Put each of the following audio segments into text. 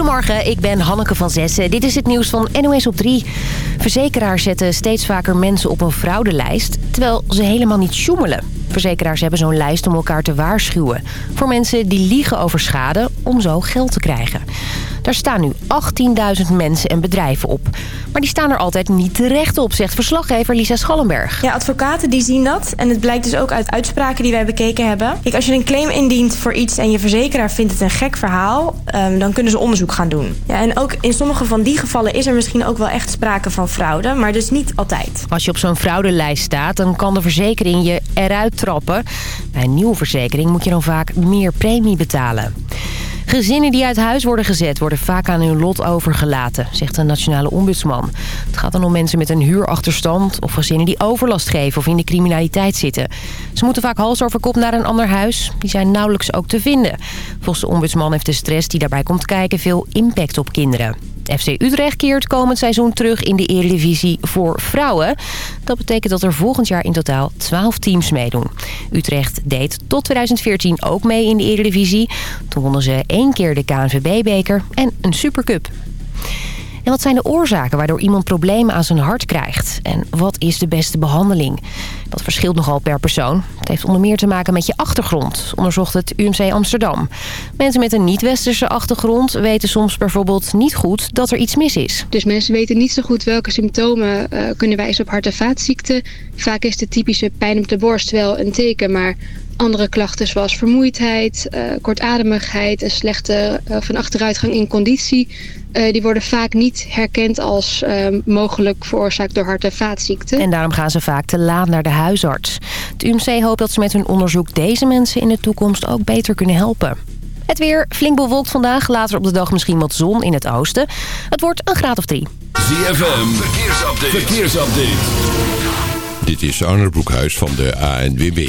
Goedemorgen, ik ben Hanneke van Zessen. Dit is het nieuws van NOS op 3. Verzekeraars zetten steeds vaker mensen op een fraudelijst... terwijl ze helemaal niet sjoemelen. Verzekeraars hebben zo'n lijst om elkaar te waarschuwen... voor mensen die liegen over schade om zo geld te krijgen. Daar staan nu 18.000 mensen en bedrijven op. Maar die staan er altijd niet terecht op, zegt verslaggever Lisa Schallenberg. Ja, advocaten die zien dat. En het blijkt dus ook uit uitspraken die wij bekeken hebben. Kijk, als je een claim indient voor iets en je verzekeraar vindt het een gek verhaal... Um, dan kunnen ze onderzoek gaan doen. Ja, en ook in sommige van die gevallen is er misschien ook wel echt sprake van fraude. Maar dus niet altijd. Als je op zo'n fraudelijst staat, dan kan de verzekering je eruit trappen. Bij een nieuwe verzekering moet je dan vaak meer premie betalen. Gezinnen die uit huis worden gezet worden vaak aan hun lot overgelaten, zegt de nationale ombudsman. Het gaat dan om mensen met een huurachterstand of gezinnen die overlast geven of in de criminaliteit zitten. Ze moeten vaak hals over kop naar een ander huis. Die zijn nauwelijks ook te vinden. Volgens de ombudsman heeft de stress die daarbij komt kijken veel impact op kinderen. FC Utrecht keert komend seizoen terug in de Eredivisie voor vrouwen. Dat betekent dat er volgend jaar in totaal 12 teams meedoen. Utrecht deed tot 2014 ook mee in de Eredivisie. Toen wonnen ze één keer de KNVB-beker en een Supercup. En wat zijn de oorzaken waardoor iemand problemen aan zijn hart krijgt? En wat is de beste behandeling? Dat verschilt nogal per persoon. Het heeft onder meer te maken met je achtergrond, onderzocht het UMC Amsterdam. Mensen met een niet-westerse achtergrond weten soms bijvoorbeeld niet goed dat er iets mis is. Dus mensen weten niet zo goed welke symptomen uh, kunnen wijzen op hart- en vaatziekten. Vaak is de typische pijn op de borst wel een teken, maar andere klachten zoals vermoeidheid, uh, kortademigheid, een slechte uh, van achteruitgang in conditie... Uh, die worden vaak niet herkend als mogelijk veroorzaakt door hart- en vaatziekten. En daarom gaan ze vaak te laat naar de huisarts. Het UMC hoopt dat ze met hun onderzoek deze mensen in de toekomst ook beter kunnen helpen. Het weer flink bewolkt vandaag. Later op de dag misschien wat zon in het oosten. Het wordt een graad of drie. ZFM, verkeersupdate. verkeersupdate. Dit is Arne Broekhuis van de ANWB.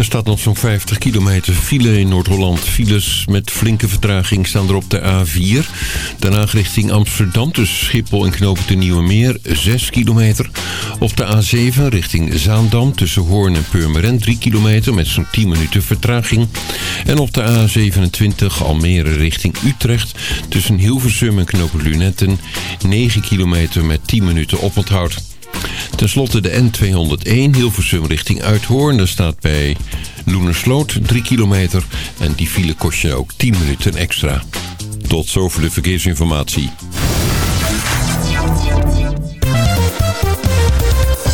Er staat nog zo'n 50 kilometer file in Noord-Holland. Files met flinke vertraging staan er op de A4. Daarna richting Amsterdam tussen Schiphol en Knopen de Nieuwe Meer 6 kilometer. Op de A7 richting Zaandam tussen Hoorn en Purmerend 3 kilometer met zo'n 10 minuten vertraging. En op de A27 Almere richting Utrecht tussen Hilversum en Knopen Lunetten 9 kilometer met 10 minuten oponthoud. Ten slotte de N201 Hilversum richting Uithoorn. Daar staat bij Loenersloot 3 kilometer. En die file kost je ook 10 minuten extra. Tot zover de verkeersinformatie.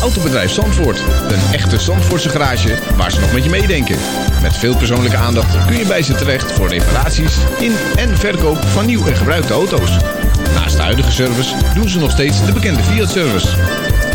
Autobedrijf Zandvoort. Een echte Zandvoortse garage waar ze nog met je meedenken. Met veel persoonlijke aandacht kun je bij ze terecht voor reparaties in en verkoop van nieuw en gebruikte auto's. Naast de huidige service doen ze nog steeds de bekende Fiat-service.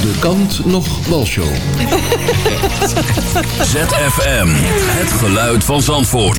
De kant nog walshow. ZFM, het geluid van Zandvoort.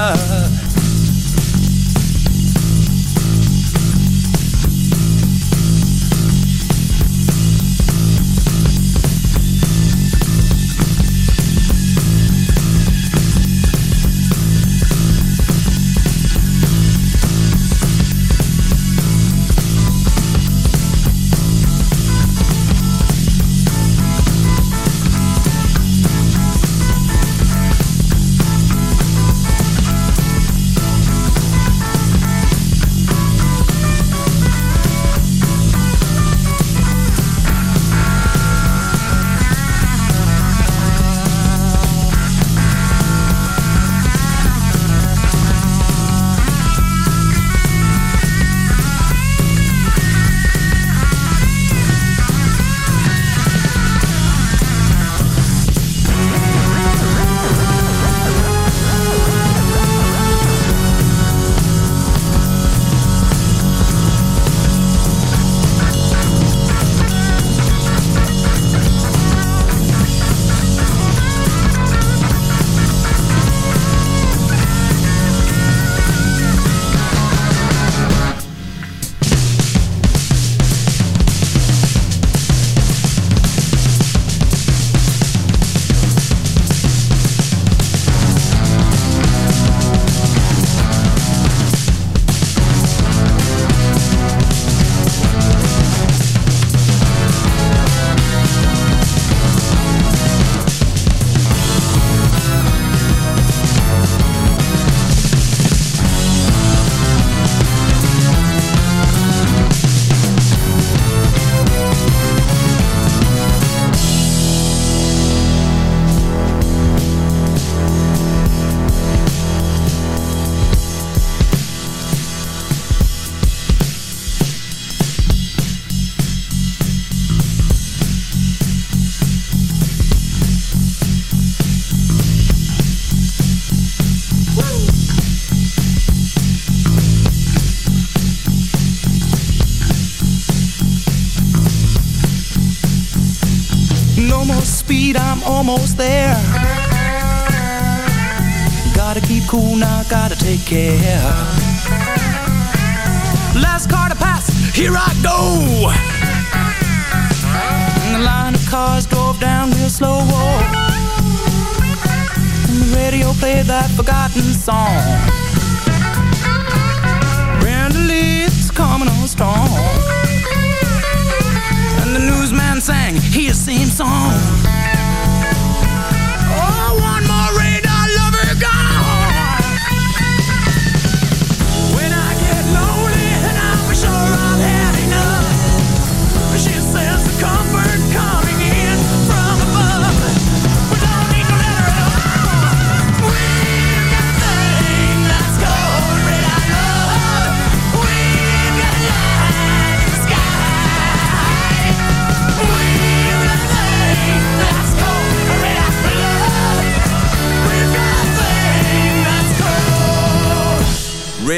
care. Last car to pass, here I go. And the line of cars drove down real slow. And the radio played that forgotten song. Brenda coming on strong. And the newsman sang his same song.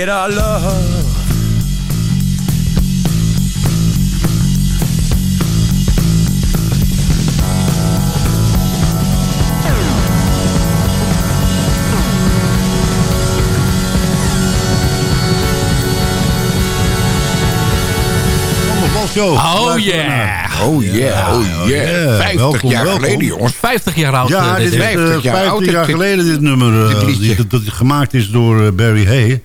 Love. Oh yeah. Oh yeah, oh yeah. 50 welkom, jaar welkom. geleden, jongens. 50 jaar oud. Ja, eh, dit is 50 jaar 50 oud. jaar geleden dit nummer. eh, dit die- dat gemaakt is door eh, Barry Hay.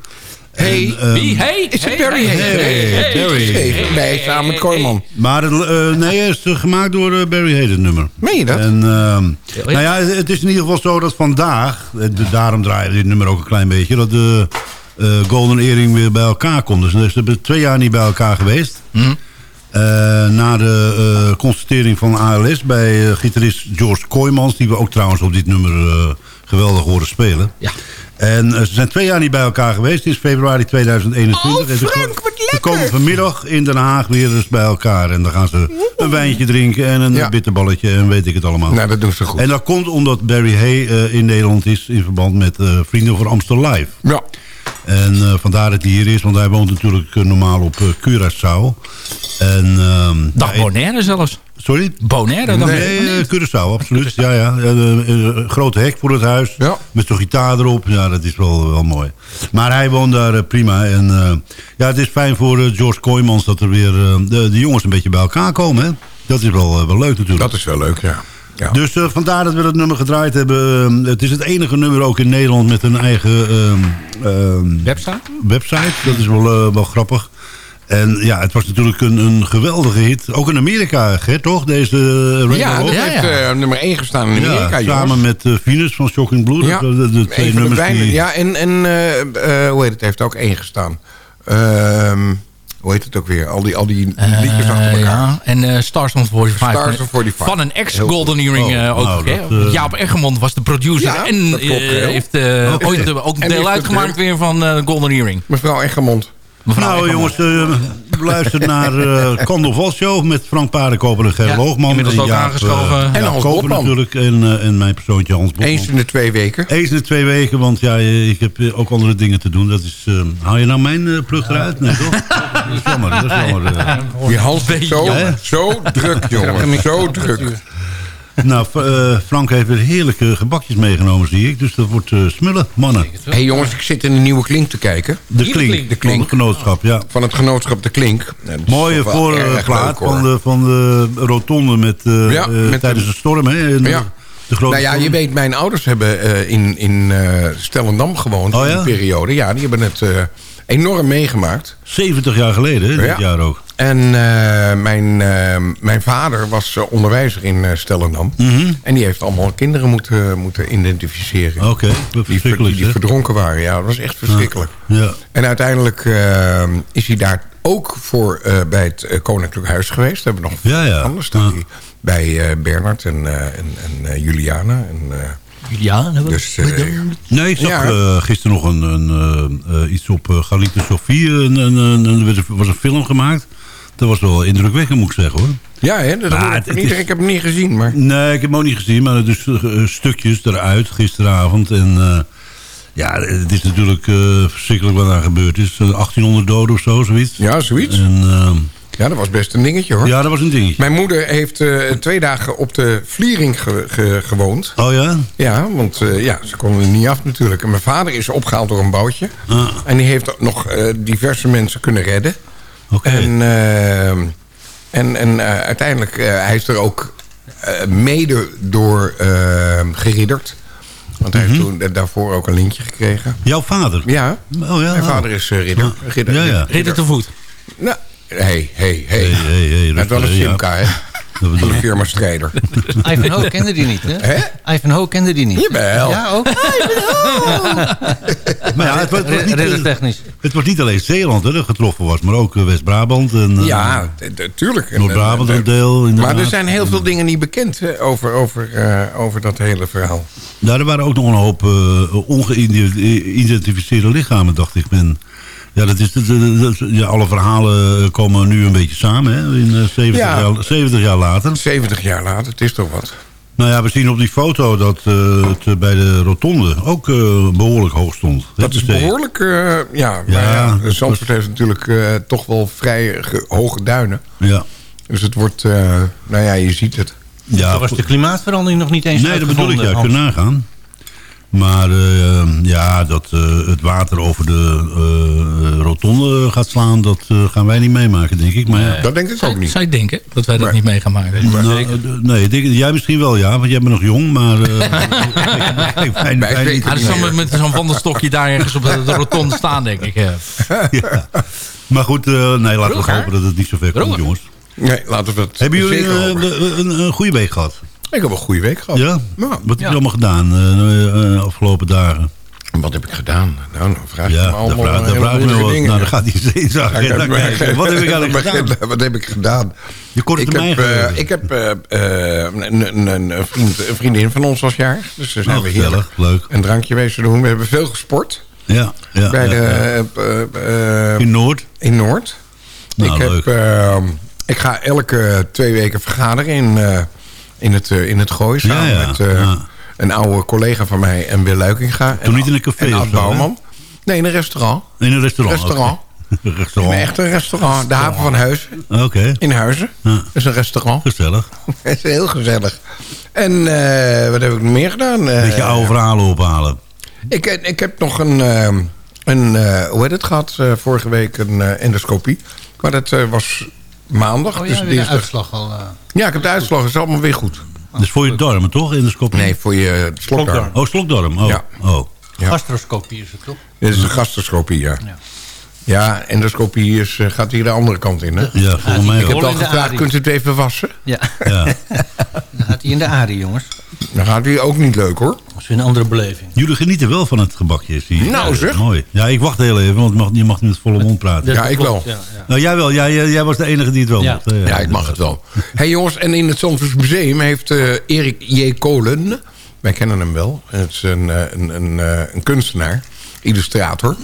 Hey, En, ehm, wie? Hey, is het Barry? Hey, Barry. Geschreven. Nee, samen met Kooijman. Maar het, eh, nee, het is eh, gemaakt door eh, Barry Hay, het nummer. Meen je dat? En, ehm, nou ja, het is in ieder geval zo dat vandaag, de- daarom draaien we dit nummer ook een klein beetje, dat de eh, Golden Earring weer bij elkaar komt. Dus ze hebben twee jaar niet bij elkaar geweest. Hm? Eh, na de eh, constatering van ALS bij gitarist George Kooijmans... die we ook trouwens op dit nummer geweldig horen spelen. Ja. En eh, ze zijn twee jaar niet bij elkaar geweest. Het is februari 2021. Oh, En ze Frank, wat Ze komen vanmiddag in Den Haag weer eens bij elkaar. En dan gaan ze een wijntje drinken en een Ja. bitterballetje en weet ik het allemaal. Nou, dat doen ze goed. En dat komt omdat Barry Hay eh, in Nederland is... in verband met eh, Vrienden voor Amstel Live. Ja. En eh, vandaar dat hij hier is, want hij woont natuurlijk normaal op Curaçao. En, ehm, Dag Bonaire zelfs. Sorry? Bonaire? ik. Nee, eh, Curaçao, absoluut. Ja, ja. Eh, eh, Een grote hek voor het huis. Ja. Met zo'n gitaar erop. Ja, dat is wel, wel mooi. Maar hij woont daar eh, prima. En eh, ja, het is fijn voor eh, George Kooijmans dat er weer eh, de, de jongens een beetje bij elkaar komen. Hè? Dat is wel, eh, wel leuk natuurlijk. Dat is wel leuk, ja. ja. Dus eh, vandaar dat we dat nummer gedraaid hebben. Eh, het is het enige nummer ook in Nederland met een eigen ehm, ehm, Website? website. Dat is wel, eh, wel grappig. En ja, het was natuurlijk een, een geweldige hit. Ook in Amerika, Gert, toch? Deze uh, Rainbow ja, dat heeft ja. eh, nummer 1 gestaan in Amerika, Ja, jongens. samen met eh, Venus van Shocking Blue. Ja, Dat, de, de twee de nummers die... Ja, en, en eh, eh, hoe heet het, heeft ook één gestaan. Ehm, hoe heet het ook weer? Al die, al die liedjes achter Eh, elkaar. ja. En eh, Stars on 45. Stars on 45. Van een ex-Golden Earring eh, Oh, ook. nou, dat, eh, Jaap Eggermond was de producer. Ja, en klopt, eh, heeft eh, ooit eh, ook deel uitgemaakt weer van eh, Golden Earring. Mevrouw Eggermond. Mevrouw Nou jongens, uh, luister naar uh, Carnaval Show met Frank Paardenkoper en Gerrit Ja, Loogman. inmiddels en ook Jaap, aangeschoven. eh, En Hans Koper natuurlijk. En, uh, en mijn persoontje Hans Botman. Eens in de twee weken. Eens in de twee weken, want ja, ik heb ook andere dingen te doen. Dat is, uh, haal je nou mijn uh, plug eruit? Nee, toch? dat is jammer, dat is jammer. Uh. Die Hans zo, zo druk, jongen. Zo druk. Nou, uh, Frank heeft weer heerlijke gebakjes meegenomen, zie ik. Dus dat wordt uh, smullen, mannen. Hé hey, jongens, ik zit in een nieuwe klink te kijken. De klink, de klink. van het genootschap, ja. Van het genootschap De Klink. Mooie voorplaat van de, van de rotonde met, uh, Ja, met tijdens de- de storm, hè? En, Ja. De grote Nou ja, storm. je weet, mijn ouders hebben eh, in, in eh, Stellendam gewoond Oh in die periode. Ja, die hebben het eh, enorm meegemaakt. 70 jaar geleden, dit Ja. jaar ook. En eh, mijn, eh, mijn vader was eh, onderwijzer in eh, Stellendam. Mhm. En die heeft allemaal kinderen moeten, moeten identificeren. Oké, die, ver- verschrikkelijk, die hè? verdronken waren. Ja, dat was echt verschrikkelijk. Ja. En uiteindelijk is hij daar ook voor bij het Koninklijk Huis geweest. We hebben nog Ja, ja. anders staan die bij Bernard en, en, en Juliana. En, Ja, dat dus, eh, Nee, ik zag Ja. eh, gisteren nog een, een, eh, eh, iets op uh, Galite Sofie. Een, een, een, een- er was een film gemaakt. Dat was wel indrukwekkend, moet ik zeggen, hoor. ja, hè, dat Maar ik het- van het iedereen. is- ik heb hem niet gezien. Maar Nee, ik heb hem ook niet gezien, maar dus stukjes eruit gisteravond. En eh, ja, het is natuurlijk eh, verschrikkelijk wat daar gebeurd is. Eh, 1800 doden of zo, zoiets. ja, zoiets. En, eh, Ja, dat was best een dingetje hoor. ja, dat was een dingetje. Mijn moeder heeft eh, twee dagen op de Vliering ge- ge- gewoond. Oh ja? Ja, want eh, ja, ze konden er niet af natuurlijk. En mijn vader is opgehaald door een bootje. Ah, En die heeft nog eh, diverse mensen kunnen redden. Oké. En, en, en uiteindelijk, eh, hij is er ook eh, mede door geridderd. Want hij Mhm. heeft toen eh, daarvoor ook een lintje gekregen. Jouw vader? Ja, Oh ja. mijn vader is eh, ridder. Ridder, Ja, ja. Ridder te voet. Nou, hey, hey, hey. Hey, hey, hey, Hij heeft wel een ja. Simca, hè? Dat bedoel Van de ik. firma Strijder. Ivanhoe kende die niet, hè? Hè? Ivanhoe kende die niet. Jawel. Ja, ook. Maar ja, het, was- het was niet, het was niet alleen Zeeland hè, dat getroffen was, maar ook eh, West-Brabant en eh, Ja, t- t- tuurlijk. En, Noord-Brabant eh, een deel. inderdaad. Maar er zijn heel veel dingen niet bekend hè, over, over, eh, over dat hele verhaal. Nou, er waren ook nog een hoop uh, ongeïdentificeerde lichamen, dacht ik. Men, ja, dat is, dat, dat- dat- ja, alle verhalen eh, komen nu een beetje samen, hè, in, eh, 70, Ja. jaar, 70 jaar later. 70 jaar later, het is toch wat. Nou ja, we zien op die foto dat eh, het bij de rotonde ook eh, behoorlijk hoog stond. Dat is behoorlijk, eh, ja. Maar Ja, ja, Zandvoort heeft natuurlijk eh, toch wel vrij ge- hoge duinen. Ja. Dus het wordt, eh, nou ja, je ziet het. Ja, Toen was de klimaatverandering nog niet eens Nee, dat bedoel ik, ja, kun nagaan. Maar eh, ja, dat eh, het water over de eh, rotonde gaat slaan, dat eh, gaan wij niet meemaken, denk ik. Maar ja, Dat denk ik ook niet. zou je denken dat wij dat Maar- niet mee gaan maken? Nou, nee, ik denk, jij misschien wel, ja, want jij bent nog jong, maar... eh. Ah, dat zal met, met zo'n wandelstokje daar ergens op de, de rotonde staan, denk ik. ja. Ja. Maar goed, eh, nee, laten we hopen dat het niet zo ver komt, jongens. Nee, laten we het Hebben jullie een, een, een goede week gehad? Ik heb een goede week gehad. Ja? Ja. Wat heb je Ja. allemaal gedaan de afgelopen dagen? Wat heb ik gedaan? Nou, dan vraag je Ja, me daar allemaal vraag, vraag ik me moeilijke wel. dingen. Nou, dan gaat hij heb- kijken. Wat heb ik eigenlijk gedaan? Wat heb ik gedaan? Je korte ik termijn heb, eh, geheugen. ik heb eh, eh, een, een, een, een vriend, een vriendin van ons was jarig. Dus daar zijn Oh, we heerlijk gezellig, leuk. een drankje wezen doen. We hebben veel gesport. Ja, ja, bij ja, de, ja. eh, eh, In Noord? in Noord. Nou, ik, heb, leuk. eh, ik ga elke twee weken vergaderen in, eh, in, het, eh, in het Gooi. Samen Ja, met eh, een oude collega van mij en Wil Luikinga. Toen en, niet in een café En of zo. Nee, in een restaurant. In een restaurant? Restaurant. Een restaurant. Een echt een restaurant. De haven van Huizen. Oké. In Huizen. Ja. Dat is een restaurant. Gezellig. Het is heel gezellig. En eh, wat heb ik nog meer gedaan? Eh, Beetje oude verhalen ophalen. ik, ik heb nog een, een hoe heet het gehad, eh, vorige week een endoscopie. Maar dat was maandag. Oh dus ja, de dinsdag. uitslag al. eh. Ja, ik heb de uitslag. Het is allemaal weer goed. Dus voor je darmen, toch? In de skop? Nee, voor je slokdarm. Oh, slokdarm. Oh. Ja. oh. Ja. Gastroscopie is het toch? Dit is een gastroscopie, ja. Ja. Ja, endoscopie is, eh, gaat hier de andere kant in, hè? Ja, volgens mij Ik heb al gevraagd, kunt u het even wassen? Ja, Ja. dan gaat hij in de arie, jongens. Dan gaat hij ook niet leuk, hoor. Dat is weer een andere beleving. Jullie genieten wel van het gebakje, zie je. Nou, Ja, zeg. Mooi. Ja, ik wacht heel even, want je mag, je mag niet met volle mond praten. Ja, ik wel. Ja, ja. Nou, jij wel. Jij, jij, jij was de enige die het wel Ja. mocht. Ja, ik mag het wel. hey jongens, en in het Zandvoors Museum heeft eh, Erik J. Kolen... Wij kennen hem wel. Het is een, eh, een, een, eh, een kunstenaar, illustrator.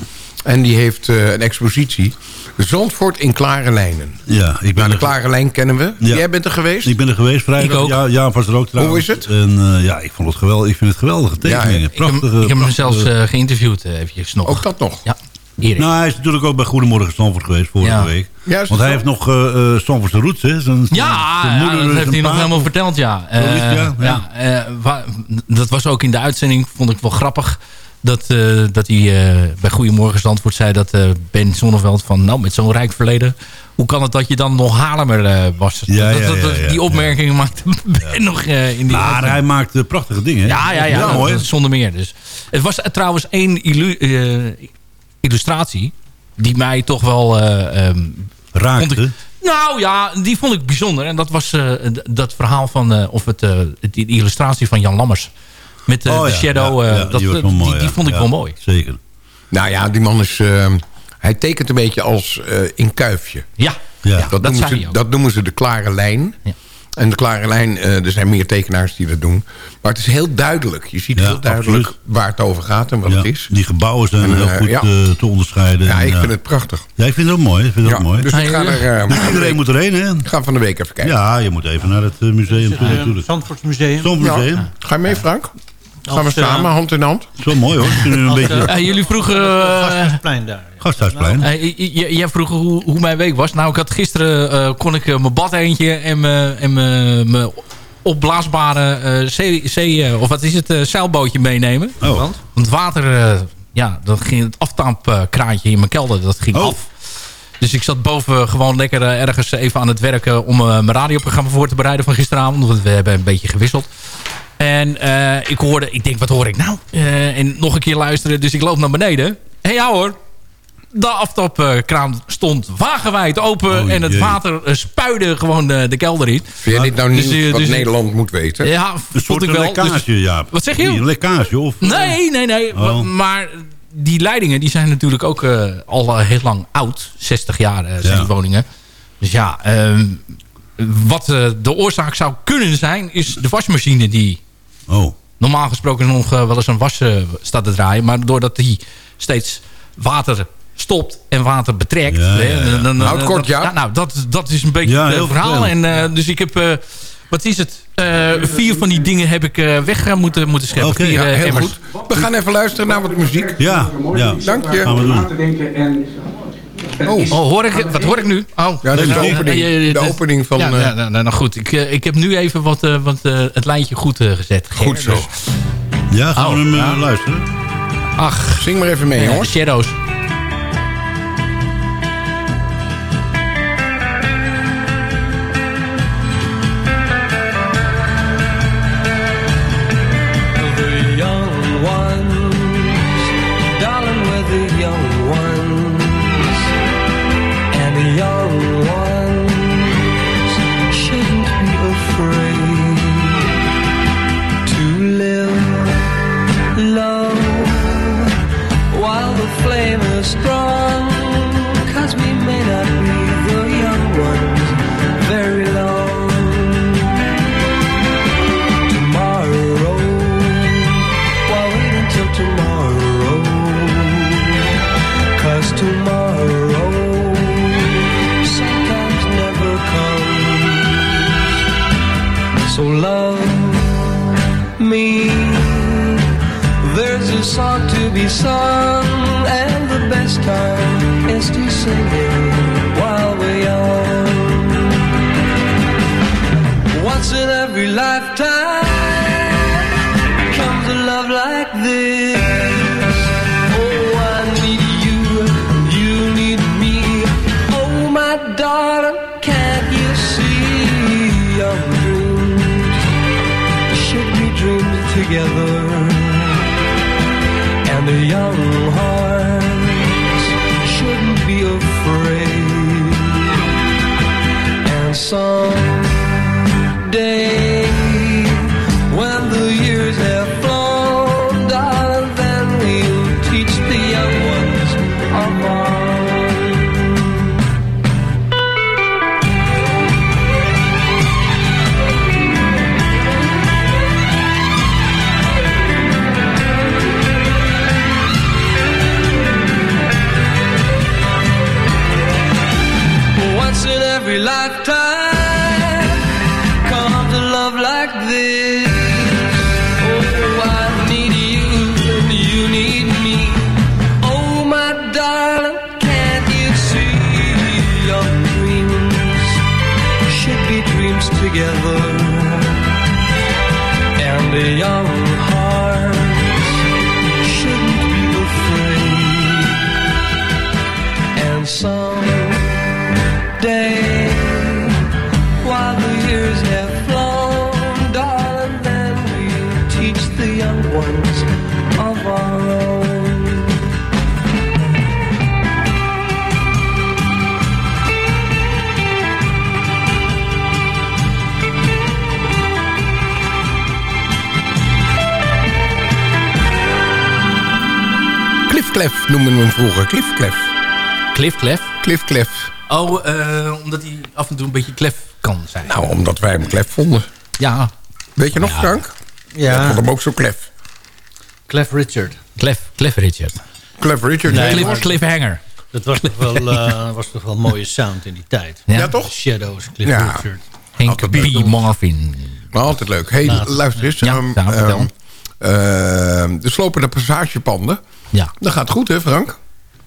En die heeft eh, een expositie. Zandvoort in klare lijnen. Ja, ik ben Nou, de er- klare lijn kennen we. Ja. Jij bent er geweest? Ik ben er geweest vrijdag. Ik ook. Ja, ja, was er ook trouwens. is het? En eh, ja, ik vond het geweldig. Ik vind het geweldige tekeningen. Ja, Ik heb, prachtige, ik heb hem zelfs eh, geïnterviewd eventjes nog. Ook dat nog? Ja, Erik. Nou, hij is natuurlijk ook bij Goedemorgen Stamford geweest vorige Ja. week. Ja, Want hij zo? heeft nog eh eh Stamfordse roots, hè? Zijn, Ja, zijn ja, moeder dat heeft hij nog helemaal verteld, ja. Eh, ja, ja, ja. eh, wa- dat was ook in de uitzending, vond ik wel grappig... dat, eh, dat hij eh, bij Goedemorgen Zandvoort zei dat eh, Ben Zonneveld... van nou, met zo'n rijk verleden... hoe kan het dat je dan nog Haarlemmer eh, was? Ja, Dat- ja, dat- dat- ja, ja, die opmerking maakte Ben nog in die Maar hij maakt eh, prachtige dingen. Ja, ja, ja, mooi. dat- zonder meer. Dus. Het was trouwens één illu- illustratie... die mij toch wel... ehm, Raakte. ik- nou ja, die vond ik bijzonder. En dat was dat verhaal van... of het, die illustratie van Jan Lammers. Met eh, Oh, de ja, Shadow. ja, eh, ja, dat, die mooi, vond ik Ja, wel mooi. Zeker. Nou ja, die man is... eh, hij tekent een beetje als eh, in kuifje. Ja, Ja. ja, Dat, dat, noemen, zei ze, hij ook. dat noemen ze de klare lijn. Ja. En de klare lijn, eh, er zijn meer tekenaars die dat doen. Maar het is heel duidelijk. Je ziet Ja, heel duidelijk absoluut. waar het over gaat en wat Ja, het is. Die gebouwen zijn En, heel goed ja. eh, te onderscheiden. Ja, En, ik ja. vind het prachtig. Ja, ik vind het ook mooi. Ik vind het Ja, ook mooi. dus gaan er Iedereen moet erheen, hè? gaan van de week even kijken. Ja, je moet even naar het museum toe, Het natuurlijk. Zandvoorts Museum. Zo'n Ja. museum. Ga je mee, Frank? Gaan we Als, samen, hand in hand? Zo mooi, hoor. Een beetje... Jullie vroegen... eh, Gasthuisplein daar. Gasthuisplein. jij vroeg hoe, hoe mijn week was. Nou, ik had gisteren... eh, kon ik eh, mijn bad eentje en mijn... en mijn- mijn opblaasbare eh, zee, zee eh, of wat is het, eh, zeilbootje meenemen. Oh. Want het water, eh, ja, dat ging het aftampkraantje in mijn kelder, dat ging Oh. af. Dus ik zat boven gewoon lekker ergens even aan het werken... om mijn radioprogramma voor te bereiden van gisteravond. Want we hebben een beetje gewisseld. En eh, ik hoorde, ik denk, wat hoor ik nou? Eh, en nog een keer luisteren, dus ik loop naar beneden. En hey, ja hoor, de aftapkraan stond wagenwijd open... Oh, en het water eh, spuide gewoon eh, de kelder in. Vind jij dit nou Dus, niet wat dus- Nederland moet weten? Ja, Een soort ik wel. lekkage, Dus- Jaap. Wat zeg je? Een lekkage, of... Nee, nee, nee. Oh. Maar die leidingen die zijn natuurlijk ook eh, al heel lang oud. 60 jaar eh, zijn Ja. die woningen. Dus ja, ehm, wat de oorzaak zou kunnen zijn... is de wasmachine die Oh. normaal gesproken nog eh, wel eens een was eh, staat te draaien. Maar doordat die steeds water stopt en water betrekt. Ja, hè, ja, ja. dan- dan- Houd kort, dat- ja. Nou, dat, dat is een beetje Ja, het heel verhaal. En, vervelend. eh, dus ik heb... eh, wat is het? Eh, vier van die dingen heb ik eh, weg eh, moeten, moeten scheppen. Oké, Ja, eh, heel emmers. goed. We gaan even luisteren naar wat muziek. Ja, ja. Dank je. Gaan we doen. Oh, Oh, hoor ik, wat hoor ik nu? Oh, ja, dat is de opening, de dus- opening van... ja, eh, ja, nou, nou, nou goed. Ik, eh, ik heb nu even wat, eh, wat, eh, het lijntje goed gezet. Ger. Goed zo. Dus, Ja, gaan we Oh, hem ja. luisteren? ach, Zing maar even mee, jongens. Shadows. Be sung, and the best time is to sing it while we're young. Once in every lifetime And Cliffclef noemden we hem vroeger. Cliffclef. Cliffclef? Cliffclef. Oh, eh, omdat hij af en toe een beetje klef kan zijn. Nou, omdat wij hem klef vonden. Ja. Weet je nog, Ja. Frank? Ja. Ik vond hem ook zo klef. Clef Richard. Clef, Clef Richard. Clef Richard. Nee, Cliff, Cliffhanger. Dat was toch wel, eh, was toch wel een mooie sound in die tijd. Ja. Ja, toch? Shadows, Cliff Ja. Richard. Henk B. Marvin. Maar altijd leuk. hey, luister eens. Ja, ehm, ehm, de slopende passagepanden. Ja. Dat gaat goed, hè, Frank?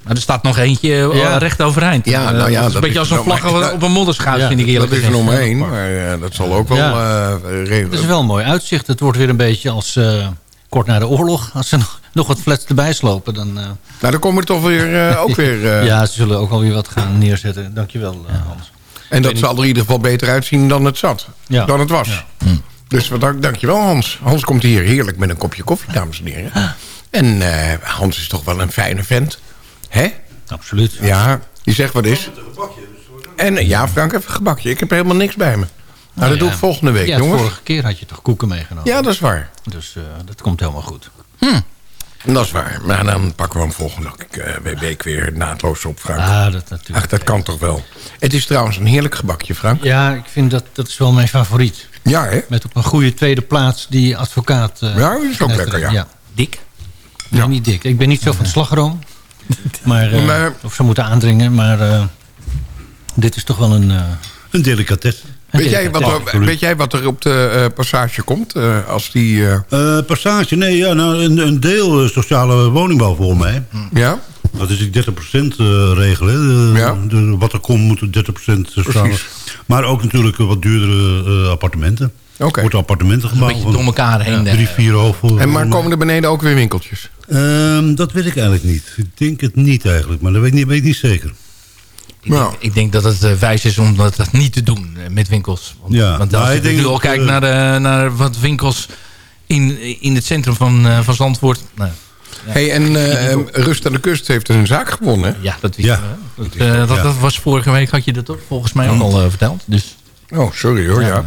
Maar er staat nog eentje eh, Ja. recht overeind. Ja, Eh, nou ja, dat is een beetje is als een nog vlag op een modderschaats, Ja, vind ik eerlijk Dat is er nog maar één. Maar eh, dat zal ook wel Ja. redelijk... Het is wel een mooi uitzicht. Het wordt weer een beetje als eh, kort na de oorlog. Als ze nog, nog wat flats erbij slopen, dan... eh, Nou, dan komen er toch weer, eh, ook weer... eh, ja, ze zullen ook alweer wat gaan neerzetten. Dankjewel, eh, Hans. en dat zal er in ieder geval beter uitzien dan het zat. Ja. Dan het was. Ja. Dus wat dank, dankjewel, Hans. Hans komt hier heerlijk met een kopje koffie, dames en heren. En eh, Hans is toch wel een fijne vent. Hè? Absoluut. Ja, die zegt wat is. En ja, Frank, even een gebakje. Ik heb helemaal niks bij me. Nou, dat ja. doe ik volgende week, Ja, jongens. vorige keer had je toch koeken meegenomen? Ja, dat is waar. Dus eh, dat komt helemaal goed. Dat is waar. Maar dan pakken we hem volgende eh, week weer naadloos op, Frank. Ah, dat natuurlijk. Ach, dat kan toch wel. Het is trouwens een heerlijk gebakje, Frank. Ja, ik vind dat, dat is wel mijn favoriet. Ja, hè? Met op een goede tweede plaats die advocaat. eh, Ja, die is ook lekker, erin. ja. Dik. Nee, niet dik. Ik ben niet zo van slagroom. Maar, eh, Maar- of ze moeten aandringen, maar eh, dit is toch wel een... eh, Een delicatesse. Weet jij, wat er, weet jij wat er op de eh, passage komt? eh, als die... eh, Eh, passage, nee, ja, nou, een, een deel sociale woningbouw voor mij. ja? Dat is die 30% eh regel. Hè. De- Ja. de- wat er komt moet 30% sociale. Precies. Maar ook natuurlijk wat duurdere eh, appartementen. Oké. Wordt appartementen Een gebouwd. beetje door elkaar heen. Drie, vier hoog. voor- En maar komen er beneden ook weer winkeltjes? Ehm, dat weet ik eigenlijk niet. Ik denk het niet eigenlijk, maar dat weet ik niet, weet ik niet zeker. Ik, denk, ik denk dat het eh, wijs is om dat, dat niet te doen eh, met winkels. Want, Ja, want maar als je nu al kijkt eh, naar, de, naar wat winkels in, in het centrum van, eh, van Zandvoort. Nou, Hey, en eh, eh, Rust aan de Kust heeft een zaak gewonnen. hè? ja, dat, wist Ja. dat, dat, Ja. dat was vorige week, had je dat toch volgens mij ook al verteld. Dus, Oh, sorry hoor, ja.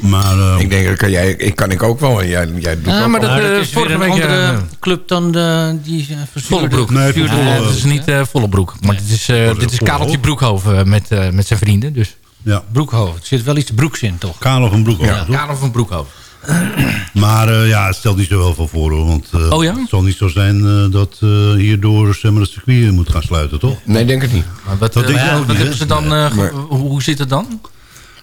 Maar eh, Ik denk, dat kan jij, ik kan ik ook wel. Jij, jij doet Ja, ook maar wel. dat, Maar eh, dat is weer vorige een week, andere eh, club dan de, die uh, volle broek. Nee, het is niet eh, volle broek. Maar dit is, eh, dit is Kareltje Broekhoven met, eh, met zijn vrienden. Dus ja, Broekhoofd. Er zit wel iets broeks in, toch? Karel van Broek. ja. toch? Karel van Broekhoven. Maar eh, ja, het stelt niet zo heel veel voor hoor. Want eh, Oh ja? het zal niet zo zijn dat eh, hierdoor zeg maar, het circuit moet gaan sluiten, toch? Nee, denk het niet. Maar wat, Dat denk ik ja, ook wat niet, hebben hè? ze dan, Maar- hoe zit het dan?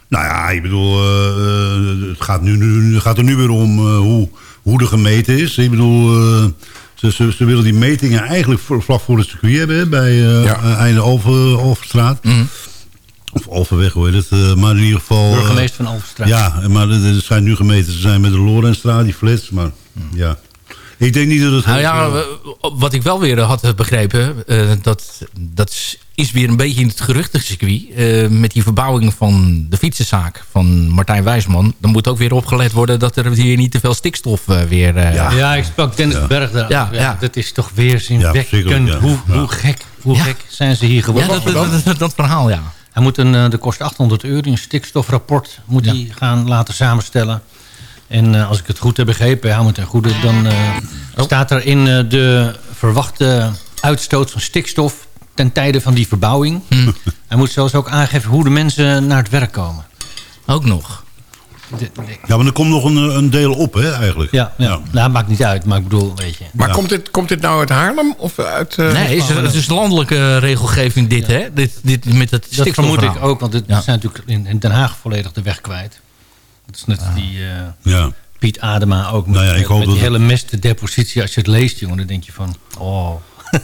Nou ja, ik bedoel, eh, eh, het gaat, nu, nu, gaat er nu weer om eh, hoe, hoe er gemeten is. Ik bedoel, eh, ze, ze, ze willen die metingen eigenlijk voor, vlak voor het circuit hebben... hè, bij einde Over, Overstraat. Of Overweg, hoe heet het. maar in ieder geval... Burgemeester van Alverstraat. Ja, maar er zijn nu gemeten. Ze zijn met de Lorenzstraat, die flits. Maar ja, ik denk niet dat het... Nou ja, wat ik wel weer had begrepen... eh, dat, dat is- weer een beetje in het geruchtencircuit... eh, met die verbouwing van de fietsenzaak van Martijn Wijsman. Dan moet ook weer opgelet worden... dat er hier niet te veel stikstof eh, weer... eh, Ja, ik sprak Dennis Berg daar. Ja, ja. Dat is toch weer zinwekkend. ja. Hoe, Ja. hoe, gek, hoe Ja. gek zijn ze hier geworden? Ja, dat- dat- dat- dat verhaal, ja. Hij moet een, de kost 800 euro, een stikstofrapport moet hij gaan laten samenstellen. En eh, als ik het goed heb begrepen, hij moet een goede, dan eh, Oh. staat er in eh, de verwachte uitstoot van stikstof ten tijde van die verbouwing. Hm. Hij moet zelfs ook aangeven hoe de mensen naar het werk komen. Ook nog. Ja, maar er komt nog een, een deel op, hè, eigenlijk. Ja, ja. Nou, maakt niet uit, maar ik bedoel, weet je. Maar komt, dit, komt dit nou uit Haarlem of uit... eh, nee, het is, het is landelijke regelgeving dit, hè? Dit, dit met het Dat vermoed ik ook, want het Ja. zijn natuurlijk in, in Den Haag volledig de weg kwijt. Dat is net die eh, Ja. Piet Adema ook met, Nou ja, ik hoop met die dat- hele mestdepositie. Als je het leest, jongen, dan denk je van... Oh,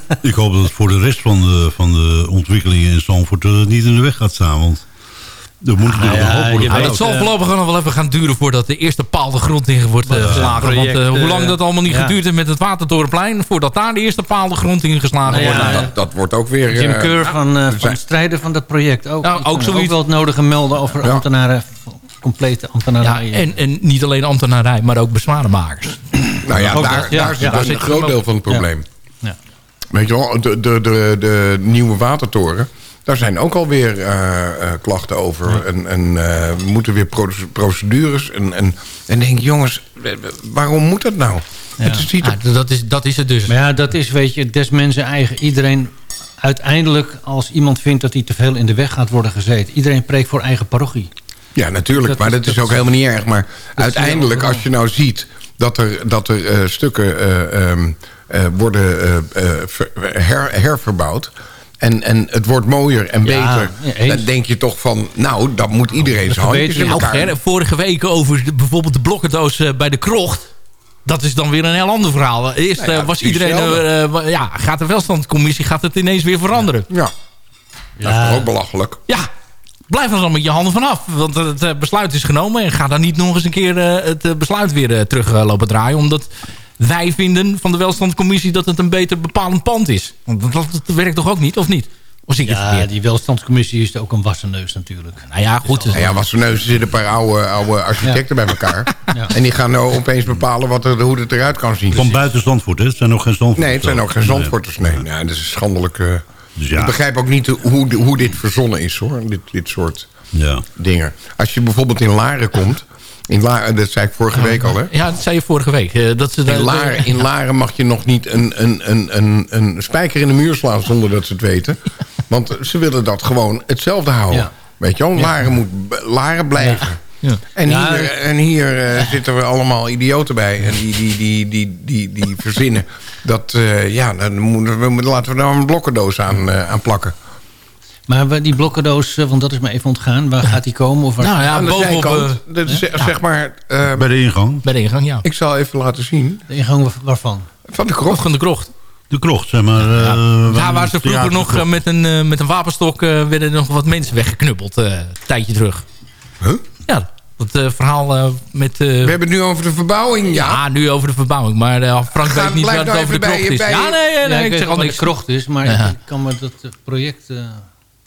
Ik hoop dat het voor de rest van de, van de ontwikkelingen in Zandvoort eh, niet in de weg gaat staan. Want er moet natuurlijk ja, Ja, gebouwd. het zal voorlopig nog wel even gaan duren voordat de eerste paal de grond in wordt eh, eh, geslagen. project, Want eh, hoe eh, lang dat allemaal niet ja. geduurd heeft met het Watertorenplein... voordat daar de eerste paal de grond in geslagen Nou ja, wordt. Nou, dat, dat wordt ook weer... Jim eh, Keur van, eh, het strijden van dat project ook. Nou, ook kan zoiets. ook wel het nodige melden over Ja. ambtenaren, complete ja, ambtenarij. en, en niet alleen ambtenarij, maar ook bezwaardenmakers. Nou ja, daar, ja. daar zit Ja, daar een groot deel van het probleem. Ja. Weet je wel, de, de, de, de nieuwe watertoren... daar zijn ook alweer eh eh klachten over. En, en eh, we moeten weer proce- procedures. En, en, en denk ik, jongens, waarom moet dat nou? Het ziet er, Ja, dat, is, dat is het dus. Maar ja, dat is, weet je, des mensen eigen. Iedereen, uiteindelijk, als iemand vindt dat hij te veel in de weg gaat worden gezeten. Iedereen preekt voor eigen parochie. ja, natuurlijk, dat maar is- dat is dat ook is- helemaal niet erg. Maar is uiteindelijk, als je nou ziet... dat er, dat er eh, stukken eh, ehm, eh, worden eh, eh, her, herverbouwd... En, en het wordt mooier en Ja, beter. eens. dan denk je toch van... nou, dan moet iedereen zijn handjes in Nou, elkaar... Ger, vorige week over de, bijvoorbeeld de blokkendoos eh, bij de krocht. Dat is dan weer een heel ander verhaal. Eerst Nou ja, eh, was iedereen... eh, ja, gaat de welstandscommissie gaat het ineens weer veranderen. Ja, dat is toch ook belachelijk. Ja, blijf er dan met je handen vanaf. Want het eh, besluit is genomen. En ga dan niet nog eens een keer eh, het eh, besluit weer eh, terug eh, lopen draaien. Omdat wij vinden van de welstandscommissie dat het een beter bepalend pand is. Want dat, dat werkt toch ook niet, of niet? Of zie ik het Ja, die welstandscommissie is ook een wassen neus natuurlijk. Nou ja, goed. Nou ja, was er zitten een paar oude, oude architecten bij elkaar. Ja. En die gaan nou opeens bepalen wat er, hoe het eruit kan zien. Van buiten Zandvoort, hè? Het zijn nog geen Zandvoort. Nee, het zijn ook geen zandvoorters. Nee, nee dat is schandelijk. eh. Dus ja. Ik begrijp ook niet hoe, hoe dit verzonnen is, hoor. Dit, dit soort Ja. dingen. Als je bijvoorbeeld in Laren komt... In Laren, dat zei ik vorige week al, hè? Ja, dat zei je vorige week. eh, dat ze In Laren, in Laren mag je nog niet een, een, een, een, een spijker in de muur slaan zonder dat ze het weten. Want ze willen dat gewoon hetzelfde houden. Ja. Weet je wel? Laren moet Laren blijven. Ja. En Ja, hier, en hier eh, zitten we allemaal idioten bij. En die, die, die, die, die, die verzinnen dat... eh, ja, dan moeten we, laten we daar een blokkendoos aan, eh, aan plakken. Maar we- die blokkendoos, eh, want dat is me even ontgaan. Waar gaat die komen? Of waar... Nou ja, aan de bovenop... zijkant, eh, dat is, zeg maar... eh, Bij de ingang. bij de ingang, ja. ik zal even laten zien. De ingang waarvan? Van de Krocht van de krocht. De krocht, zeg maar. eh, Ja, waar ze vroeger nog eh, met een, eh, met een wapenstok... eh, werden nog wat mensen weggeknuppeld eh, een tijdje terug. Huh? Ja, dat eh, verhaal eh, met... eh, We hebben het nu over de verbouwing, ja. ja, nu over de verbouwing. Maar eh, Frank Ga- weet niet nou het over de bij krocht is. bij Ja, nee, nee, Ja, nee, ik ik weet zeg al niks. de krocht is, maar Ja. ik kan me dat eh, project eh,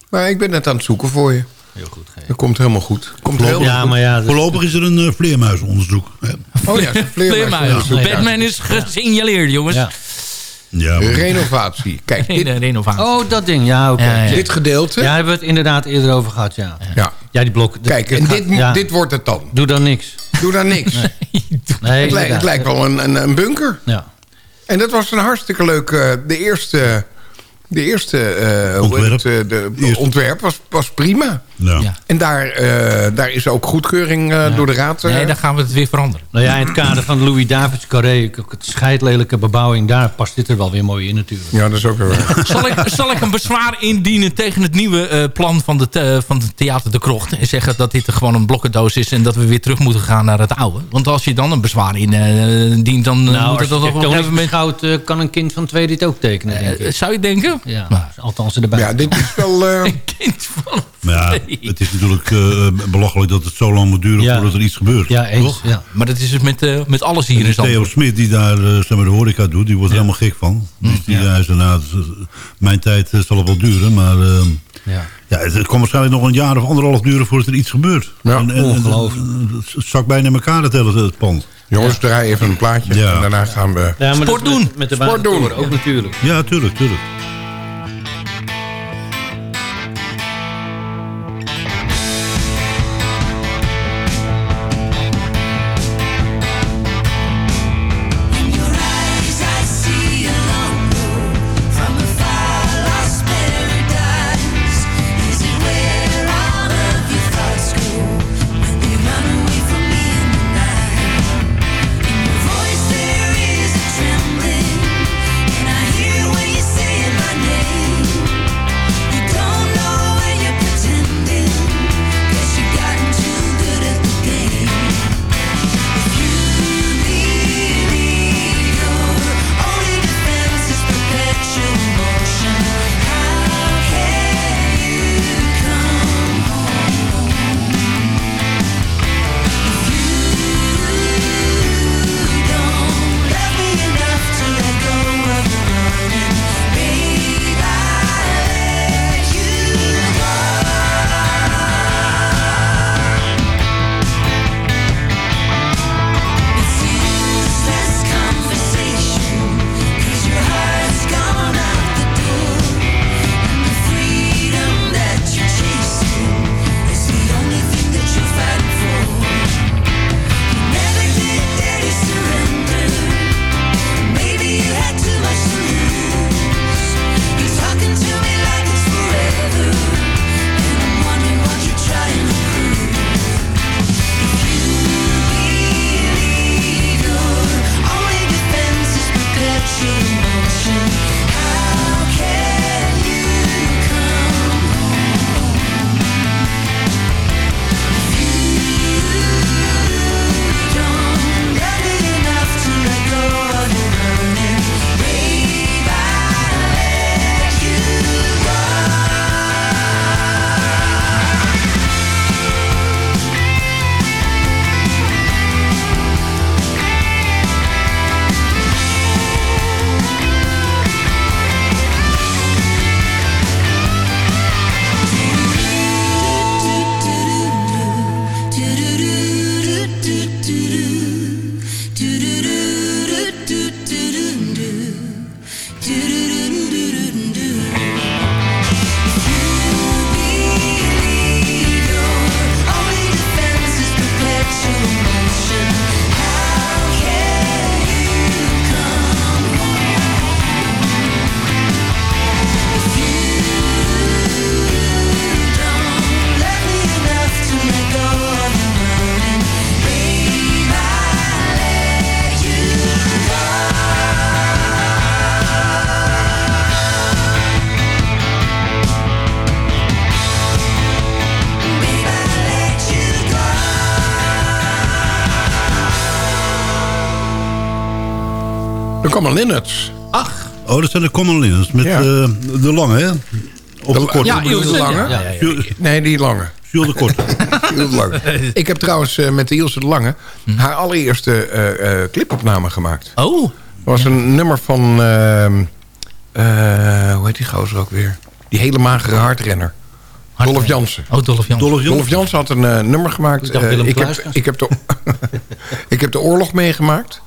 Maar ik ben net aan het zoeken voor je. heel goed. Dat komt helemaal goed. Komt Voorlopig- helemaal Ja, maar ja, dat- Voorlopig is er een eh, vleermuizenonderzoek. goed. Oh ja, Vleermuis. vleermuis. Batman is gesignaleerd, jongens. Ja. Ja, maar- Renovatie. Kijk, dit, eh, renovatie. Oh, dat ding. Ja, oké. Ja, ja. dit gedeelte. Ja, hebben we het inderdaad eerder over gehad, ja. Ja. Ja, die blok. Kijk, dit en dit, dit wordt het dan. Doe dan niks. Doe daar niks. Nee, Het, lijkt, het lijkt wel een, een, een bunker. Ja. En dat was een hartstikke leuk... eh, de eerste, de eerste eh, Ontwerp. het, eh, de, ontwerp was, was prima. Ja. En daar, eh, daar is ook goedkeuring eh, door de raad. eh, Nee, dan gaan we het weer veranderen. Nou ja, in het kader van Louis Davids Carré, het scheidlelijke bebouwing, daar past dit er wel weer mooi in natuurlijk. Ja, dat is ook weer waar. Zal ik, zal ik een bezwaar indienen tegen het nieuwe eh, plan van, de van het Theater de Krocht? En zeggen dat dit gewoon een blokkendoos is en dat we weer terug moeten gaan naar het oude? Want als je dan een bezwaar indient, dan Nou, moet het toch op een moment... eh, kan een kind van twee dit ook tekenen, denk ik. Zou je denken? Ja, althans erbij. Ja, dit is wel... eh, Maar ja, het is natuurlijk eh, belachelijk dat het zo lang moet duren Ja. voordat er iets gebeurt. Ja, eens. Toch? Ja. Maar dat is het met, eh, met alles hier En in die Theo. Smit, die daar eh, zeg maar, de horeca doet, die wordt er helemaal gek van. Dus die zei zo, nou, mijn tijd eh, zal het wel duren, maar eh, Ja. ja, het, het kan waarschijnlijk nog een jaar of anderhalf duren voordat er iets gebeurt. Ja, en, en, ongelooflijk. Het zakt bijna in elkaar het hele het pand. jongens, draai even een plaatje. Ja. En daarna gaan we... Ja, Sport doen. Met, met de Sport doen. ook natuurlijk. Ja, tuurlijk, tuurlijk. Common Linnets. Ach, Oh, dat zijn de common linens met Ja. eh, de lange, hè? Of de, korte? Ja, de Lange. Ja, ja, ja. Jules- Nee, die lange. Jules de korte. Ik heb trouwens eh, met de Ilse de Lange haar allereerste eh, eh, clipopname gemaakt. Oh, Dat was een nummer van... ehm, eh, hoe heet die gozer ook weer? Die hele magere hardrenner. Dolph Jansen. oh Dolph Jansen. Dolph Jansen had een nummer gemaakt. Ik heb, ik, heb de, ik heb de oorlog meegemaakt.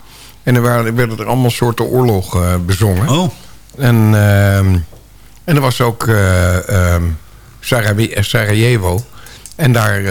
En er waren, werden er allemaal soorten oorlog eh, bezongen. Oh, En, ehm, en er was ook eh, ehm, eh, Sarajevo. En, daar,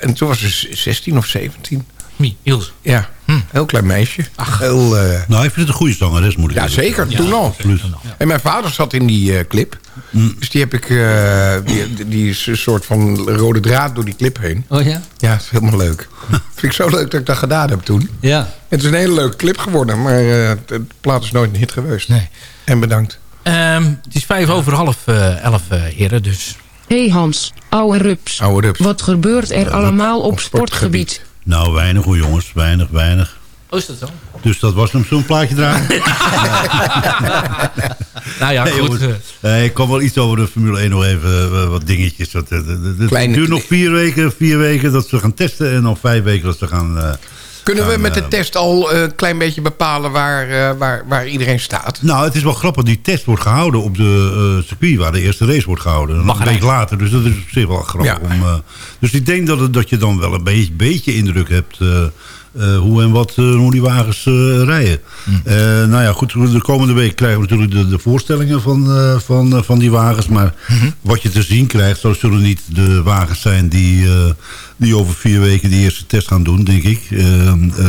en toen was ze 16 of 17. Wie? Ilse. Ja. Heel klein meisje. Heel, eh, Nou, ik vind het een goede zangeres, moet ik ja, zeggen. zeker. Toen al. Absoluut. En mijn vader zat in die eh, clip. Dus die heb ik... eh, die, die is een soort van rode draad door die clip heen. Oh ja? Ja, het is helemaal leuk. Vind ik zo leuk dat ik dat gedaan heb toen. Ja. Het is een hele leuke clip geworden. Maar eh, de plaat is nooit een hit geweest. Nee. En bedankt. Ehm, het is vijf over half eh, elf, eh, heren. Dus hey Hans, ouwe rups. Oude rups. Wat gebeurt er allemaal op sportgebied? Nou, weinig hoor jongens. Weinig, weinig. Oh, is dat zo? Dus dat was hem zo'n plaatje draaien. Nou ja, goed. jongens. eh, Eh, ik kan wel iets over de Formule 1 nog even, eh, wat dingetjes. Wat, Het duurt nog vier weken, vier weken dat ze gaan testen en nog vijf weken dat ze gaan... eh, Kunnen we met de eh, test al een klein beetje bepalen waar, eh, waar, waar iedereen staat? Nou, het is wel grappig. Die test wordt gehouden op de eh, circuit waar de eerste race wordt gehouden. Een Bahrein. week later. Dus dat is op zich wel grappig. Ja. Om, eh, dus ik denk dat, het, dat je dan wel een beetje, beetje indruk hebt... eh, hoe en wat eh, hoe die wagens eh, rijden. Eh, nou ja, goed. De komende week krijgen we natuurlijk de, de voorstellingen van, van, van die wagens. Maar wat je te zien krijgt, dat zullen niet de wagens zijn die, die over vier weken de eerste test gaan doen, denk ik.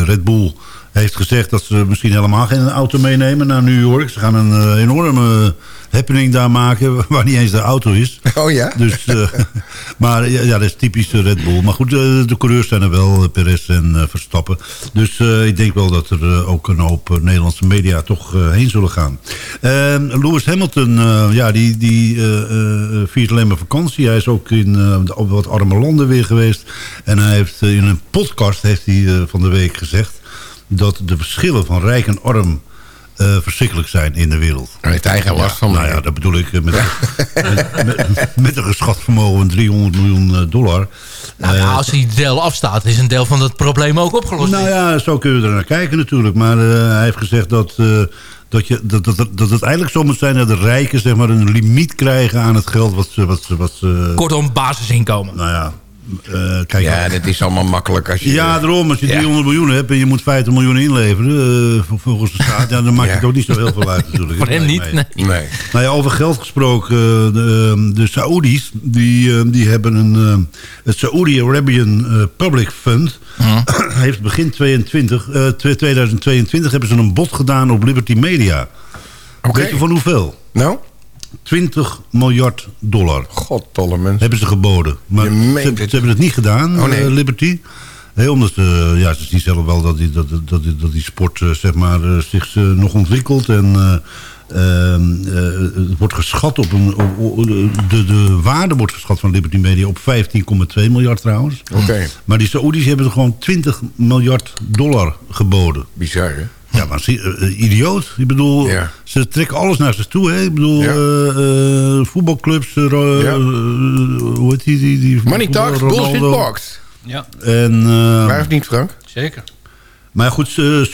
Red Bull heeft gezegd dat ze misschien helemaal geen auto meenemen naar New York. Ze gaan een enorme happening daar maken waar niet eens de auto is. Oh ja? Dus, eh, maar ja, dat is typisch Red Bull. Maar goed, eh, de coureurs zijn er wel, eh, Perez en Verstappen. Dus ik denk wel dat er ook een hoop Nederlandse media toch heen zullen gaan. Ehm, Lewis Hamilton, ja, die, die viert alleen maar vakantie. Hij is ook in op wat arme landen weer geweest. En hij heeft in een podcast heeft hij, van de week gezegd... dat de verschillen van rijk en arm eh, verschrikkelijk zijn in de wereld. Daar heeft hij geen last van. Nou ja, dat bedoel ik eh, met, met, met, met een geschat vermogen van 300 miljoen eh, dollar. nou ja, als die deel afstaat, is een deel van het probleem ook opgelost. Nou ja, zo kun je er naar kijken natuurlijk. Maar eh, hij heeft gezegd dat, eh, dat, je, dat, dat, dat het eigenlijk zo moet zijn... dat de rijken zeg maar, een limiet krijgen aan het geld wat ze... Wat ze, wat ze Kortom, basisinkomen. nou ja, eh, kijk... Ja, dat is allemaal makkelijk als je... Ja, daarom. Als je Ja. 300 miljoen hebt en je moet 50 miljoen inleveren... eh, volgens de staat, ja, dan maakt Ja. het ook niet zo heel veel uit natuurlijk. Voor hem niet, nee. nee. Nee. Nou ja, over geld gesproken. eh, De, de Saoedi's, die, eh, die hebben een... eh, Het Saudi Arabian Public Fund... heeft begin 22, eh, 2022 hebben ze een bod gedaan op Liberty Media. Oké. Weet je van hoeveel? Nou? 20 miljard dollar Goddolle mensen. hebben ze geboden. Maar ze, ze hebben het niet gedaan, Oh, nee. eh, Liberty. Nee, omdat ze, ja, ze zien zelf wel dat die, dat, dat, dat, die- dat die sport eh, zeg maar, eh, zich nog ontwikkelt. En eh, ehm, eh, het wordt geschat op een. op- op- de, de waarde wordt geschat van Liberty Media op 15,2 miljard trouwens. Oké. Maar die Saoedi's hebben er gewoon 20 miljard dollar geboden. Bizar, hè? Ja, maar zie- eh, idioot. Ik bedoel, Ja. ze trekken alles naar zich toe. Hè? Ik bedoel, Ja. eh, eh, voetbalclubs, eh, Ja. hoe heet die? die, die Money talks, bullshit box. Ja, En, eh, Waar is niet, Frank? zeker. maar goed, uh,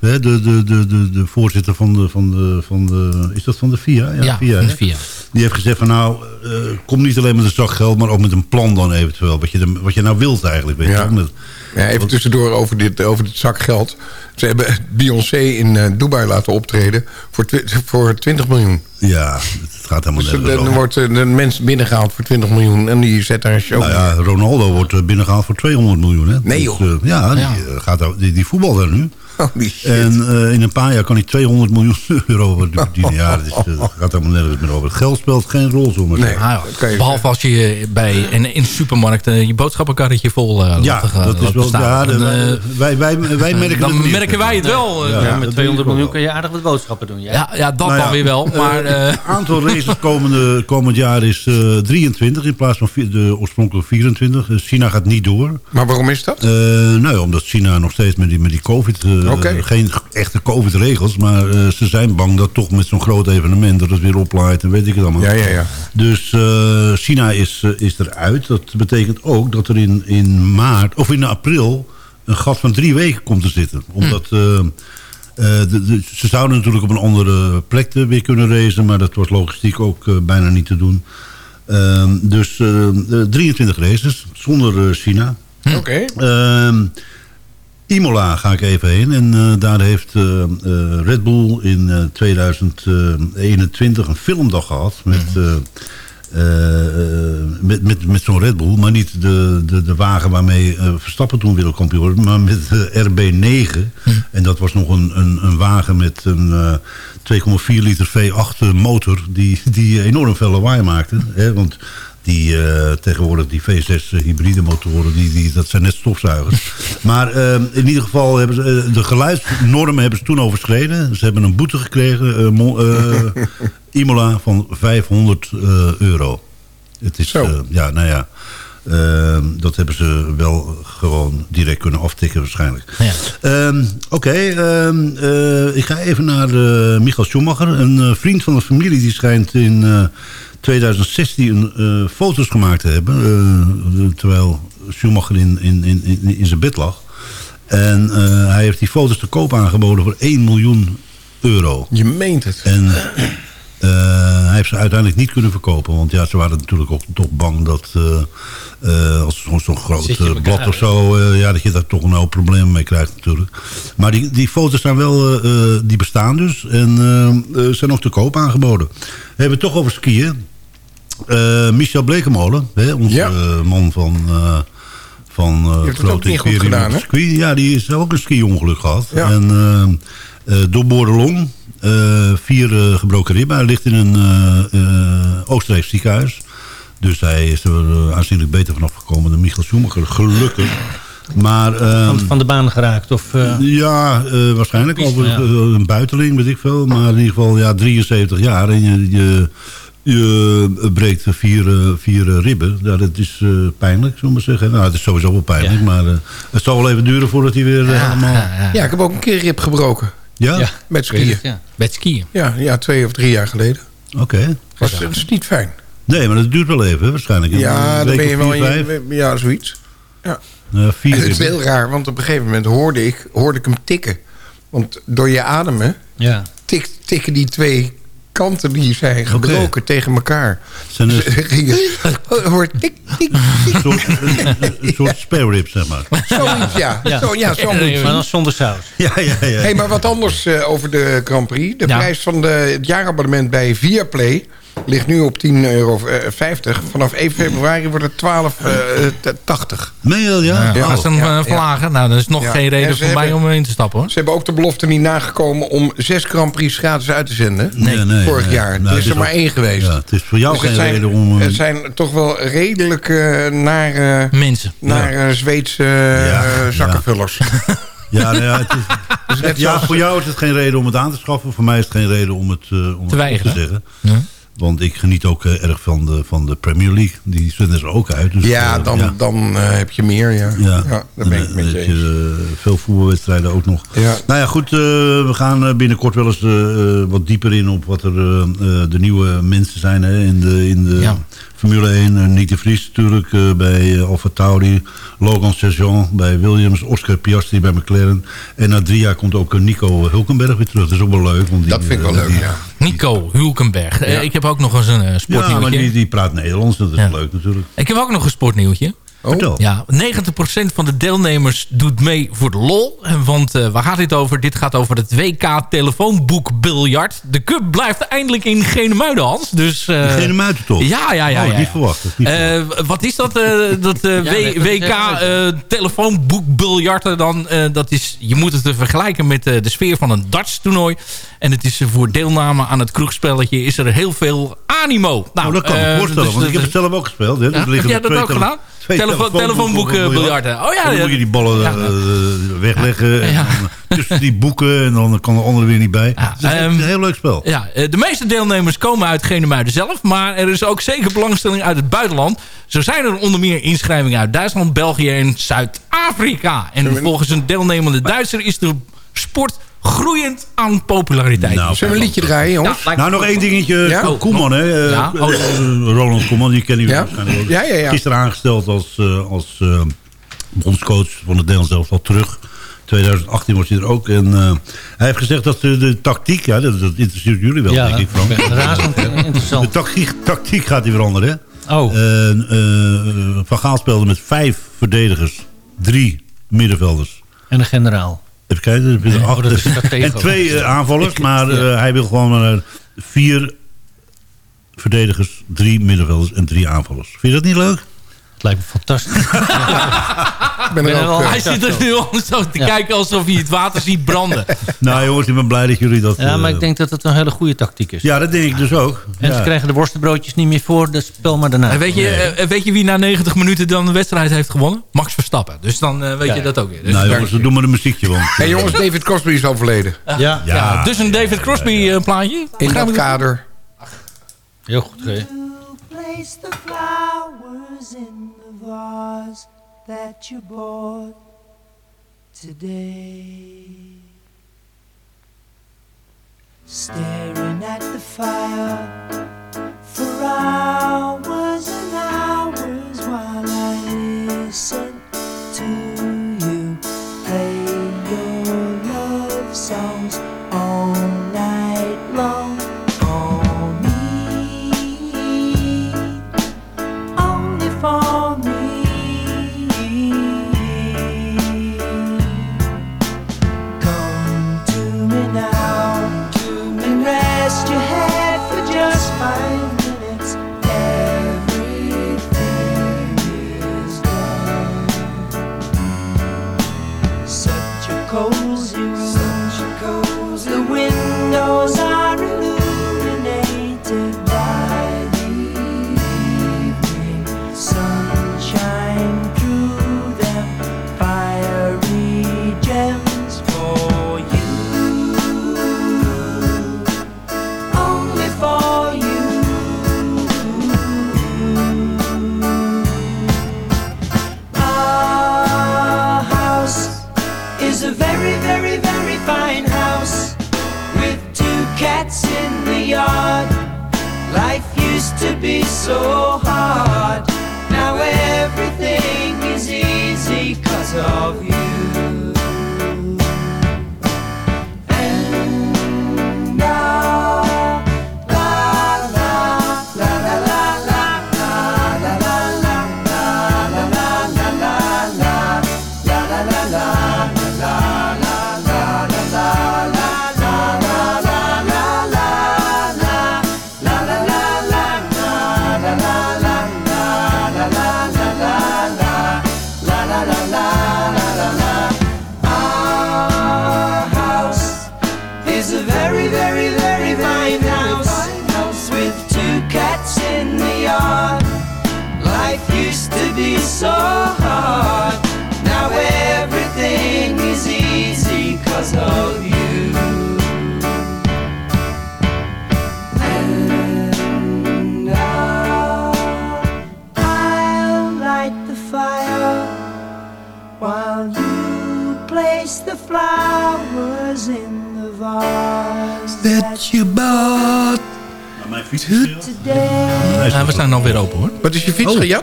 hè, de, de, de, de, de voorzitter van de, van, de, van de... Is dat van de FIA? Ja, FIA, van de? FIA. Die heeft gezegd van nou, eh, kom niet alleen met een zak geld... maar ook met een plan dan eventueel. Wat je, wat je nou wilt eigenlijk. Weet je, Ja. met, Ja, even tussendoor over dit, over dit zak geld. Ze hebben Beyoncé in eh, Dubai laten optreden voor, voor 20 miljoen. ja, het gaat helemaal Dus nergens dan wordt eh, een mens binnengehaald voor 20 miljoen en die zet daar een show Nou ja, Ronaldo wordt eh, binnengehaald voor 200 miljoen. Hè? Nee, joh. ja, die, Ja. eh, gaat, die, die voetbal daar nu. Holy shit. En eh, in een paar jaar kan hij 200 miljoen euro verdienen. Ja, eh, dat gaat helemaal nergens meer over. Het geld speelt geen rol, zo maar Nee. Ah, ja. Behalve als je bij in, in de supermarkt eh, je boodschappenkarretje vol eh, Ja, laat, dat is wel... staan. Ja, de- Dan, eh, wij, wij, wij merken dan het niet. merken wij het wel. Ja, Ja, dat met doe 200 ik wel. miljoen kun je aardig wat boodschappen doen. Ja. Ja, ja dat Nou ja, dan weer wel. Maar Het aantal races komende, komend jaar is eh 23 in plaats van de oorspronkelijke 24. Eh, China gaat niet door. Maar waarom is dat? Eh, nou ja, omdat China nog steeds met die, met die COVID... eh. Geen echte COVID-regels, maar eh, ze zijn bang dat toch met zo'n groot evenement... dat het weer oplaait en weet ik het allemaal. Ja, ja, ja. Dus eh, China is, is eruit. Dat betekent ook dat er in, in maart of in april... een gat van drie weken komt te zitten. Omdat... de, de- ze zouden natuurlijk op een andere plek weer kunnen racen... maar dat wordt logistiek ook bijna niet te doen. Ehm, dus eh, eh, 23 races zonder China. Oké. Ehm, Imola ga ik even heen. En eh, daar heeft eh, eh, Red Bull in eh, 2021 een filmdag gehad. Met, eh, met met, met zo'n Red Bull, maar niet de, de, de wagen waarmee Verstappen toen wereldkampioen wordt, maar met de RB9. En dat was nog een, een, een wagen met een eh, 2,4 liter V8 motor die, die enorm veel lawaai maakte. Hè, want die eh, tegenwoordig die V6 hybride motoren, die, die, dat zijn net stofzuigers. maar eh, in ieder geval hebben ze eh, de geluidsnormen hebben ze toen overschreden. Ze hebben een boete gekregen, eh, Mo- eh, Imola, van 500 eh, euro. Het is, eh, ja, nou ja. eh, dat hebben ze wel gewoon direct kunnen aftikken waarschijnlijk. Ehm, Oké, ehm, eh, ik ga even naar eh, Michael Schumacher. Een eh, vriend van de familie die schijnt in eh, 2016 eh, foto's gemaakt te hebben. eh, terwijl Schumacher in, in, in, in, in zijn bed lag. En eh, hij heeft die foto's te koop aangeboden voor 1 miljoen euro. Je meent het. En eh, hij heeft ze uiteindelijk niet kunnen verkopen. Want ja, ze waren natuurlijk ook toch bang dat... eh, eh, als zo'n zo'n groot blad of zo... ja, dat je daar toch een hoop problemen mee krijgt natuurlijk. Maar die, die foto's zijn wel... die bestaan dus. En zijn ook te koop aangeboden. We hebben het toch over skiën. Eh, Michel Blekemolen, hè, onze man van... eh van eh, ook grote imperium gedaan. Ja, die is ook een ski-ongeluk gehad. Ja. En doorboorde long, eh, vier eh, gebroken ribben. Hij ligt in een eh eh, Oostenrijks ziekenhuis. Dus hij is er eh, aanzienlijk beter vanaf gekomen dan Michael Schumacher. Gelukkig. Maar, ehm, Van, van de baan geraakt? Of, eh, ja, eh, waarschijnlijk. Piste, Over ja. eh, een buiteling, weet ik veel. Maar in ieder geval, ja, 73 jaar. En je, je, je breekt vier, eh, vier eh, ribben. Ja, dat is eh, pijnlijk, zullen we maar zeggen. Nou, het is sowieso wel pijnlijk. Maar eh, het zal wel even duren voordat hij weer eh, helemaal... Ja, ik heb ook een keer rib gebroken. Ja? Ja. Met skiën. het, ja. Met skiën. Ja, ja, twee of drie jaar geleden. Oké. Dat is niet fijn. Nee, maar dat duurt wel even, waarschijnlijk. Ja, dan ben je wel... in- ja, zoiets. Ja. Vier En het is heel raar, want op een gegeven moment hoorde ik, hoorde ik hem tikken. Want door je ademen ja. tik, tikken die twee kanten die zijn gebroken tegen elkaar. Zijn Dus gingen- hoor tik, tik, tik. Een soort, spare rib, zeg maar. Zoiets, ja. Ja. Zo, ja, zo moet je Maar dan zonder saus. Ja, ja, ja. Hey, maar wat anders eh, over de Grand Prix. De Ja. prijs van de, het jaarabonnement bij Viaplay ligt nu op 10,50 euro. Vanaf 1 februari wordt het 12,80. Meen je dat, ja? Ja. Als ze hem eh, verlagen, nou, dan is nog geen En reden voor mij om in te stappen. hoor. Ze hebben ook de belofte niet nagekomen om zes Grand Prix gratis uit te zenden. Nee, nee, Vorig nee. jaar. Nou, er het is er maar één geweest. Ja, het is voor jou Dus het geen zijn, reden om... eh, Het zijn toch wel redelijk eh, naar, eh, Mensen. naar eh, Zweedse eh, Ja, zakkenvullers. Ja, nou ja, het is, ja, voor jou is het geen reden om het aan te schaffen. Voor mij is het geen reden om het, eh, om het op weigeren. te zeggen. Ja. Want ik geniet ook eh, erg van de, van de Premier League. Die zenden ze ook uit. Dus, Ja, eh, dan, ja. dan eh, heb je meer, ja. Ja, ja daar ben ik met je eens. heb je, veel voetbalwedstrijden ook nog. Ja. Nou ja, goed. eh, we gaan binnenkort wel eens wat dieper in op wat er de nieuwe mensen zijn hè, in de, in de Ja. Formule 1. Uh, Nick de Vries natuurlijk eh, bij uh, Alfa Tauri. Logan Sergeant bij Williams. Oscar Piastri bij McLaren. En na drie jaar komt ook eh, Nico Hulkenberg weer terug. Dat is ook wel leuk. Want die, Dat vind ik wel eh, leuk, die- ja. Nico Hulkenberg. Eh, ik heb ook nog eens een eh, Ja, sportnieuwtje. maar die, die praat Nederlands. Dat is Ja. leuk natuurlijk. Ik heb ook nog een sportnieuwtje. Oh. Ja, 90% van de deelnemers doet mee voor de lol. En Want eh, waar gaat dit over? Dit gaat over het WK telefoonboekbiljart. De cup blijft eindelijk in Genemuiden, Hans. Dus, eh, Gene Muiten toch? Ja, ja, ja. Oh, ja, niet ja. verwacht. niet. Eh, wat is dat, eh, dat eh, nee, WK heel eh telefoonboekbiljarten dan? eh, dat is, je moet het eh, vergelijken met eh, de sfeer van een darts-toernooi. En het is eh, voor deelname aan het kroegspelletje is er heel veel animo. Nou, oh, dat kan ik eh, voorstellen, dus- want ik heb het zelf ook gespeeld. Hè. Ja? Dus Heb jij dat ook gedaan? Telefoon- telefoonboekenbiljarten. Oh ja, dan ja. moet je die ballen Ja. eh, wegleggen. En dan tussen die boeken. En dan kan de andere weer niet bij. Ja, Het is echt ehm, een heel leuk spel. Ja, eh, de meeste deelnemers komen uit Genemuiden zelf. Maar er is ook zeker belangstelling uit het buitenland. Zo zijn er onder meer inschrijvingen uit Duitsland, België en Zuid-Afrika. En volgens een deelnemende Duitser is de sport groeiend aan populariteit. Nou, Zullen we een liedje draaien, jongens? Nou, nog één dingetje. Ja? Ko- Koeman, hè. eh, Ja, oh. Ronald Koeman, die kennen jullie Ja? waarschijnlijk ook. Ja, ja, ja. Gisteren aangesteld als, eh, als eh, bondscoach van het Nederlands elftal terug. 2018 was hij er ook. En eh, hij heeft gezegd dat de, de tactiek... Ja, dat, dat interesseert jullie wel, Ja, denk ik, Frank. razend De interessant. tactiek, tactiek gaat hij veranderen, hè. Oh, eh, Van Gaal speelde met vijf verdedigers. Drie middenvelders. en een generaal. Even kijken. er zijn Oh, acht- dat is stratege. en twee aanvallers. Maar hij wil gewoon eh, vier verdedigers, drie middenvelders en drie aanvallers. Vind je dat niet leuk? Het lijkt me fantastisch. Ik ben er ook, eh, Hij zit er nu al zo te Ja. kijken alsof hij het water ziet branden. Nou jongens, ik ben blij dat jullie dat... Ja, maar eh, ik denk dat het een hele goede tactiek is. Ja, dat denk ik dus ook. En Ja. ze krijgen de worstenbroodjes niet meer voor, dus spel maar daarna. En weet, je, eh, weet je wie na 90 minuten dan de wedstrijd heeft gewonnen? Max Verstappen. Dus dan weet Ja. je dat ook weer. Dus, Nou jongens, we doen maar een muziekje, want... Hey jongens, David Crosby is overleden. Ja, ja, dus een David Crosby eh, plaatje. In dat ik kader. heel goed. Ge Place the flowers in the vase that you bought today. Staring at the fire for hours and hours while I listen to you play your love songs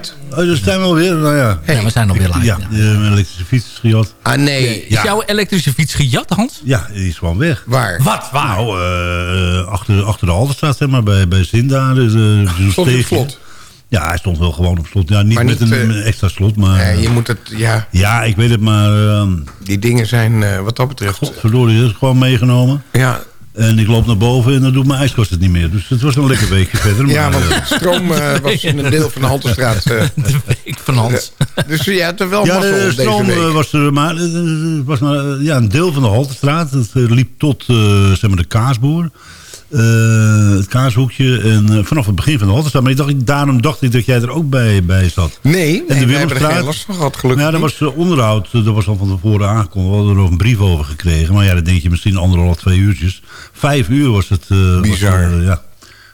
gejat? Oh, zijn we alweer. Nou ja. Ja, we zijn alweer live. Ja, Ja. de elektrische fiets is gejat. Ah nee. Is jouw elektrische fiets gejat, Hans? Ja, die is gewoon weg. Waar? Wat? Waar? Nou, eh, achter, achter de Halterstraat, zeg maar, bij, bij Zinda. Dus, uh, Stond hij op slot? Ja, hij stond wel gewoon op slot. Ja, niet, Maar met een eh, extra slot, maar... Nee, je moet het, ja, Ja, ik weet het, maar... ehm die dingen zijn eh, wat dat betreft. Verdorie, dat is gewoon meegenomen. Ja, En ik loop naar boven en dan doet mijn ijskast het niet meer. Dus het was een lekker weekje verder. ja maar, want eh, de stroom eh, was in een deel van de Halterstraat. eh, De week van Hans. dus ja, het is wel ja, mazzel de deze stroom week. was er maar, was maar ja, een deel van de Haltestraat. Het liep tot eh, zeg maar de Kaasboer. Eh, het kaashoekje en eh, vanaf het begin van de Haltestraat. Maar ik dacht, daarom dacht ik dat jij er ook bij, bij zat. Nee, nee En de er Willemstraat? last van gehad, gelukkig Ja, dat niet. was eh, onderhoud. Dat was al van tevoren aangekondigd. We hadden er nog een brief over gekregen. Maar ja, dan denk je misschien anderhalf, twee uurtjes. Vijf uur was het. was, Bizar. ja.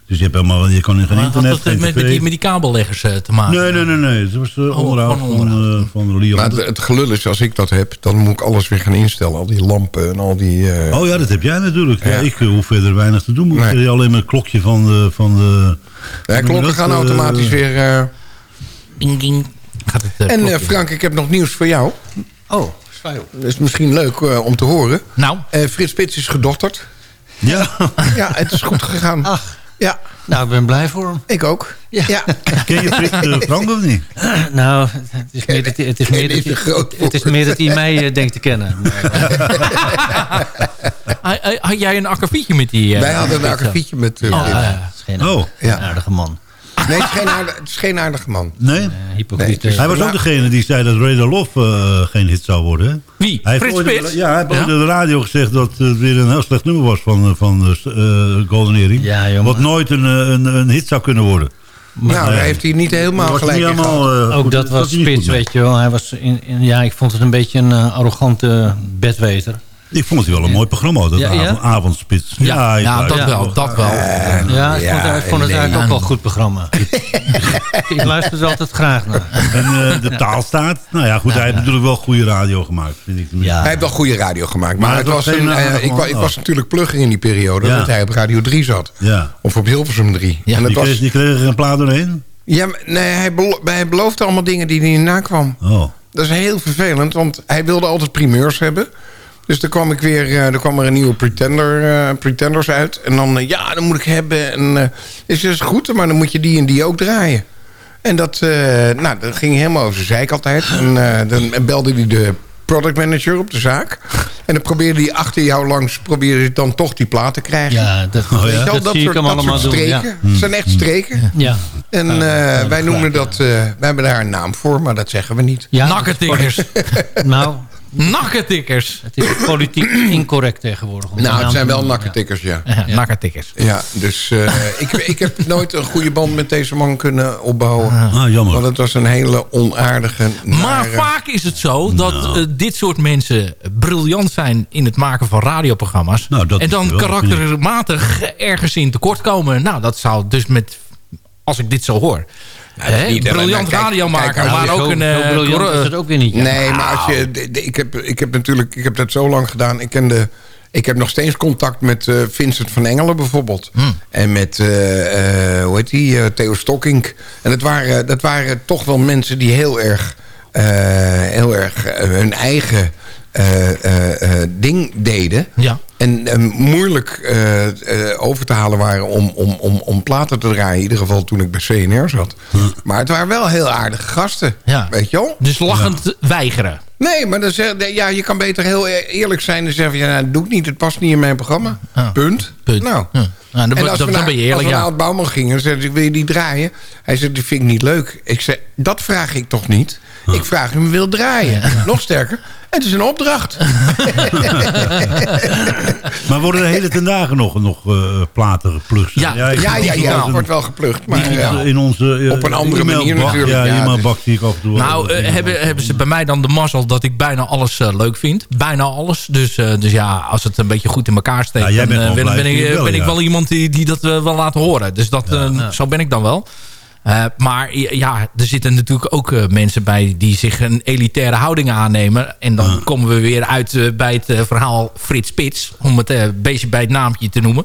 Dus je, hebt helemaal, je kan geen Maar had internet, dat geen met, die, met die kabelleggers eh, te maken? Nee, nee, nee. nee. Het was eh, Oh, onderhoud van, onderhoud. eh, van Leon. Maar het, het gelul is, als ik dat heb, dan moet ik alles weer gaan instellen. Al die lampen en al die... eh, Oh ja, dat heb jij natuurlijk. Ja. Ja. ik hoef verder weinig te doen. Ik Nee. nee. alleen maar het klokje van de... Van de ja, je klokken dat? gaan automatisch weer... eh. Ding, ding. Gaat het, En. Frank, ik heb nog nieuws voor jou. Oh. Dat is misschien leuk om te horen. Nou, Eh, Frits Spits is gedochterd. Ja, Ja, het is goed gegaan. Ach. Ja, Nou, ik ben blij voor hem. ik ook. Ja. ja. ken je Frits eh, Frank of niet? Nou, het is meer dat hij, het is meer dat hij, het is meer dat hij mij eh, denkt te kennen. Eh, Ha- ha- Had jij een akkefietje met die... eh, Wij hadden een akkefietje met uh, Oh, geen Oh. Ja. aardige man. Nee, het is geen het is geen aardige man. Nee? hypocriet. Nee, Hij was ook degene die zei dat Radar Love eh, geen hit zou worden. hè? Wie? Hij Frits Spits? Ja, hij heeft Ja? op de radio gezegd dat het weer een heel slecht nummer was van, eh, van eh, Golden Earring. Ja, jongen. Wat nooit een, een, een hit zou kunnen worden. nou, daar heeft hij niet helemaal gelijk niet in helemaal, gehad. Ook goed, dat was spits, weet je wel. Hij was in, in- ja, ik vond het een beetje een arrogante bedweter. Ik vond het wel een mooi programma, dat Ja, ja? avond- avondspits. Ja, ja, dat wel, dat wel. Ja, ik ja, vond, ik vond het eigenlijk ook wel een goed programma. ik luister er altijd graag naar. En eh, de taalstaat. Nou ja, goed, hij heeft natuurlijk wel goede radio gemaakt, vind ik. Ja. Hij heeft wel goede radio gemaakt. Maar, Maar het het was was een, eh, ik, ik was natuurlijk plugger in die periode. Ja. Dat hij op Radio 3 zat. Ja. Of op Hilversum 3. Ja, en Die, was, kreeg, die kreeg er een plaat doorheen? ja, maar nee, hij, belo- hij beloofde allemaal dingen die hij niet nakwam. Oh. Dat is heel vervelend, want hij wilde altijd primeurs hebben. Dus dan kwam ik weer, eh, er kwam er een nieuwe pretender, eh, pretenders uit. En dan, eh, ja, dat moet ik hebben. En eh, is dus goed, maar dan moet je die en die ook draaien. En dat, eh, nou, dat ging helemaal over zijn zeik altijd. En eh, dan belde hij de product manager op de zaak. En dan probeerde hij achter jou langs, probeerde hij dan toch die plaat te krijgen. Ja, dat, Oh, ja? Weet je wel, dat, dat zie soort, ik hem dat allemaal soort doen. Ja. streken. Het zijn echt streken. Ja. En eh, wij noemen dat, eh, wij hebben daar een naam voor, maar dat zeggen we niet. Ja, Nakketikkers. Nou, Nakketikkers. het is politiek incorrect tegenwoordig. Nou, het zijn wel noemen, nakketikkers, ja. Ja, Nakketikkers. Ja, dus eh, ik, ik heb nooit een goede band met deze man kunnen opbouwen. Ah, jammer. Want het was een hele onaardige, Maar vaak is het zo dat Nou. eh, dit soort mensen briljant zijn in het maken van radioprogramma's. Nou, dat en dan karaktermatig ergens in tekort komen. Nou, dat zou dus met, als ik dit zo hoor. Eh, briljant kijk, radiomaker, kijk, maar je ook Zo, een... zo eh, briljant is het ook weer niet. ja. Nee, maar als je... de- de- ik, heb, ik heb natuurlijk... Ik heb dat zo lang gedaan. Ik ken de... Ik heb nog steeds contact met eh, Vincent van Engelen bijvoorbeeld. En met, eh, eh, hoe heet die, Theo Stokkink. En dat waren, dat waren toch wel mensen die heel erg, eh, heel erg hun eigen eh, eh, eh, ding deden. Ja. En moeilijk eh, eh, over te halen waren om, om, om, om platen te draaien. In ieder geval toen ik bij CNR zat. Maar het waren wel heel aardige gasten. Ja. Weet je wel? Dus lachend weigeren. Nee, maar dan zeg, ja, je kan beter heel e- eerlijk zijn en zeggen... Ja, nou, dat doe ik niet, het past niet in mijn programma. Punt. Punt. Nou. Ja. Nou, dan, En als dan we naar, ben je als eerlijk, we naar ja. Oud Bouwman gingen, zei ik, wil je die draaien? Hij zei, dat vind ik niet leuk. Ik zei, dat vraag ik toch niet? Ik vraag hem wil draaien. Nog sterker, het is een opdracht. Maar worden de hele ten dagen nog, nog eh, platen geplukt? Ja. ja, wordt wel geplukt. Maar, ja. In onze eh, Op een andere manier natuurlijk, Ja, ja, e-mailbak dus- zie ik af en toe. Nou, eh, hebben, hebben ze bij mij dan de mazzel dat ik bijna alles leuk vind. Bijna alles. Dus, eh, dus ja, als het een beetje goed in elkaar steekt... Dan eh, ben, ben ik, ben wel, ik wel iemand die, die dat wel laat horen. Dus dat, zo ben ik dan wel. Eh, maar ja, er zitten natuurlijk ook eh, mensen bij die zich een elitaire houding aannemen. En dan komen we weer uit eh, bij het verhaal Frits Spits. Om het een beetje bij het naampje te noemen.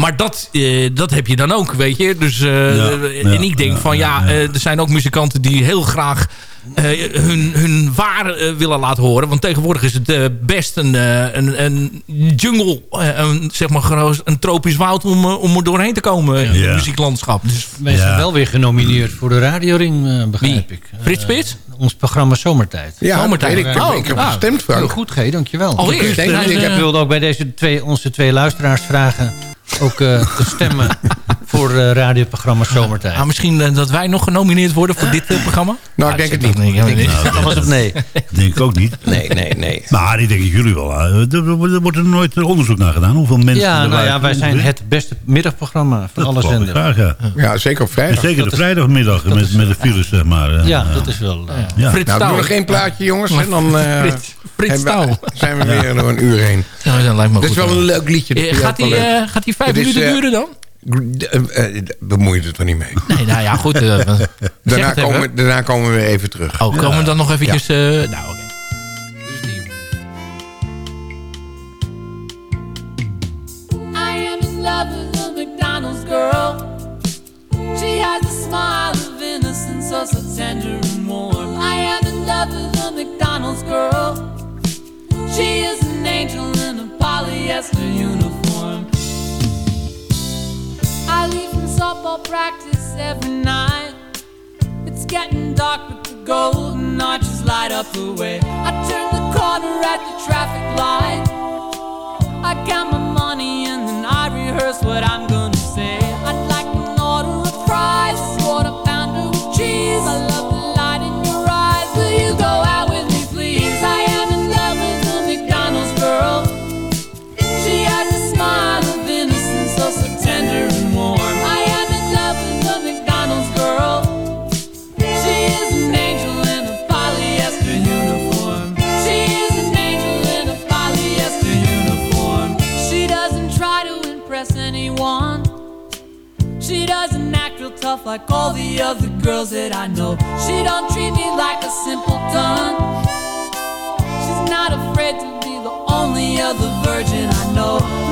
Maar dat, eh, dat heb je dan ook, weet je. Dus, eh, Ja, en ja, ik denk ja, van ja, ja, ja. eh, er zijn ook muzikanten die heel graag eh, hun, hun waar eh, willen laten horen. Want tegenwoordig is het eh, best een, eh, een, een jungle, eh, een, zeg maar een tropisch woud om, eh, om er doorheen te komen in Ja. het muzieklandschap. Dus Wij zijn Ja. wel weer genomineerd voor de radioring, eh, begrijp Wie? ik. Frits Eh, Spits? ons programma Zomertijd. Ja, Zomertijd. ik. Oh, ik heb ah. gestemd, Heel Frank. goed, G, dankjewel. Allereerst, Ik, eh, wilde ook bij deze twee, onze twee luisteraars vragen... ook eh, te stemmen voor eh radioprogramma Zomertijd. ah, misschien eh, dat wij nog genomineerd worden voor dit eh, programma? Nou, ik denk het niet. Ik denk het niet. Dat was het nee. denk ik ook niet. Nee, nee, nee. Maar ik denk dat jullie wel. Er wordt er nooit onderzoek naar gedaan. Hoeveel mensen Ja, nou ja, wij zijn het beste middagprogramma van alle Dat zenders. graag, ja. Ja, zeker op vrijdag. Zeker de dat vrijdagmiddag dat met, is- met de files, zeg maar. Ja, dat is wel... Ja. Frits Nou, doen nog één plaatje, jongens. En dan eh, Frits, Frits we- zijn we weer door een uur heen. Ja, dat lijkt me Dit is wel een leuk liedje. dat gaat die, eh, gaat die vijf minuten duren dan? Bemoei je het er niet mee. Nee, nou ja, goed. eh, Daarna even. komen, daarna komen we weer even terug. Oh, komen we dan nog eventjes... eh, nou, oké. I am in love with a McDonald's girl. She has a smile of innocence, so so tender and warm. I am in love with a McDonald's girl. She is an angel in a polyester uniform. softball practice every night. It's getting dark, but the golden arches light up the way. I turn the corner at the traffic light. I count my money and then I rehearse what I'm gonna. Like all the other girls that I know. She don't treat me like a simpleton. She's not afraid to be the only other virgin I know.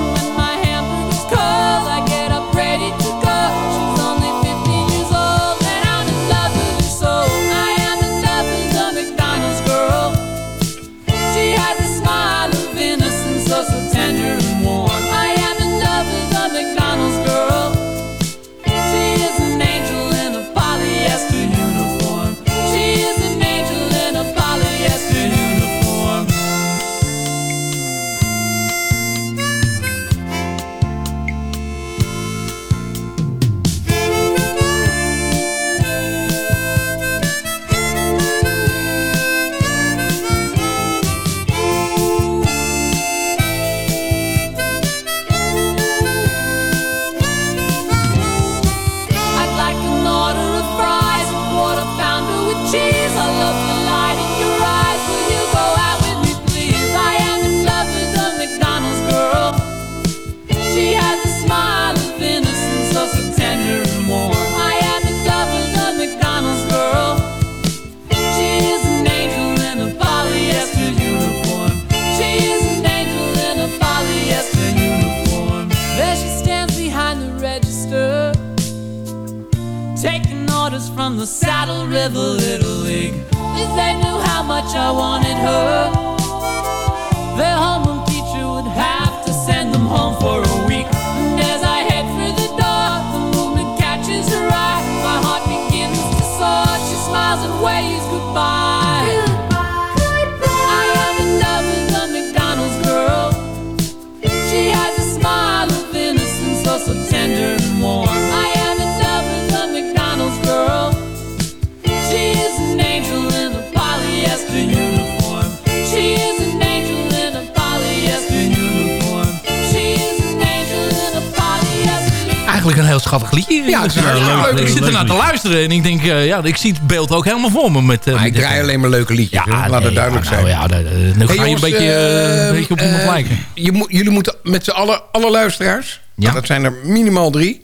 Luisteren en ik denk, eh, ja, ik zie het beeld ook helemaal voor me. Met, eh, Maar met ik dit- draai alleen maar leuke liedjes. hè. Laat nee, het duidelijk ja, nou zijn. ja, nou, eh, ga je een beetje, eh, eh, een beetje op iemand eh, lijken. je moet- jullie moeten met z'n allen, alle luisteraars... Ja. dat zijn er minimaal drie...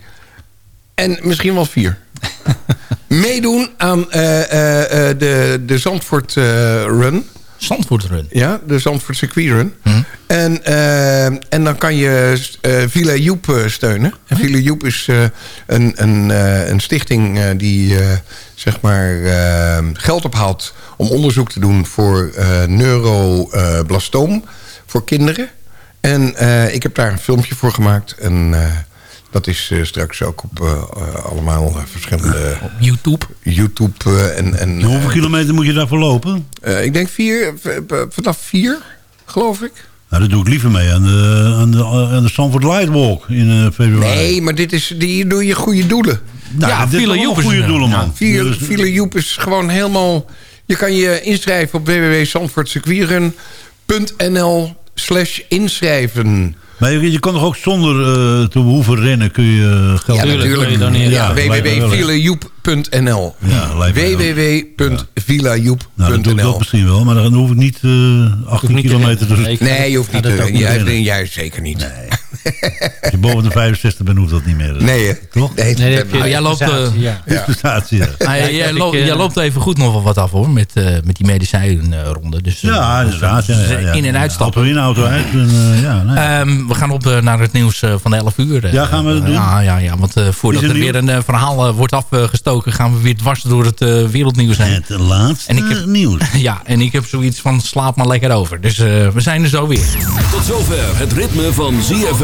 en misschien wel vier... meedoen aan eh, eh, eh, de, de Zandvoort eh, Run. Zandvoort Run? Ja, de Zandvoort Circuit Run. En, eh, en dan kan je eh Villa Joep eh, steunen. En Villa Joep is een, een, een stichting die zeg maar geld ophaalt... om onderzoek te doen voor neuroblastoom voor kinderen. En ik heb daar een filmpje voor gemaakt. En dat is eh, straks ook op eh, eh, allemaal verschillende... Op YouTube? YouTube eh, en... en Hoeveel kilometer moet je daarvoor lopen? eh, ik denk vier, vanaf vier, geloof ik. Nou, dat doe ik liever mee aan de, aan de, aan de Sanford Lightwalk in eh, februari. Nee, maar dit is, die doe je goede doelen. Nou, dit is allemaal goede doelen, man. File Dus- File Joep is gewoon helemaal... Je kan je inschrijven op www.zandvoortcircuitrun.nl slash inschrijven. Maar je, je kan toch ook zonder eh, te hoeven rennen kun je eh, geld Ja, natuurlijk. Ja, www.vilajoep.nl Ja, www.vilajoep.nl Nou, dat doe ik dat misschien wel, maar dan hoef ik niet eh 18 kilometer te Nee, je hoeft niet te... niet rennen. jij zeker niet. Als je boven de 65 bent, hoeft dat niet meer. Nee? Toch? Nee, Nee, heb je Nou, jij loopt, eh, ja. Jij, loopt- eh, jij loopt even goed nog wel wat af hoor, met, eh, met die medicijnronde. Dus, eh, Ja, dus, inderdaad. Ja, dus, ja, eh. In- en uitstappen. Auto in, auto uit. En, eh, ja, nee. Ehm, we gaan op eh, naar het nieuws eh, van de 11 uur. eh. Ja, gaan we dat doen? Ja, ja, ja want eh, voordat er er weer een eh, verhaal eh, wordt afgestoken... gaan we weer dwars door het eh, wereldnieuws heen. Het laatste En ik heb- nieuws. Ja, en ik heb zoiets van slaap maar lekker over. Dus eh, we zijn er zo weer. Tot zover het ritme van ZFM.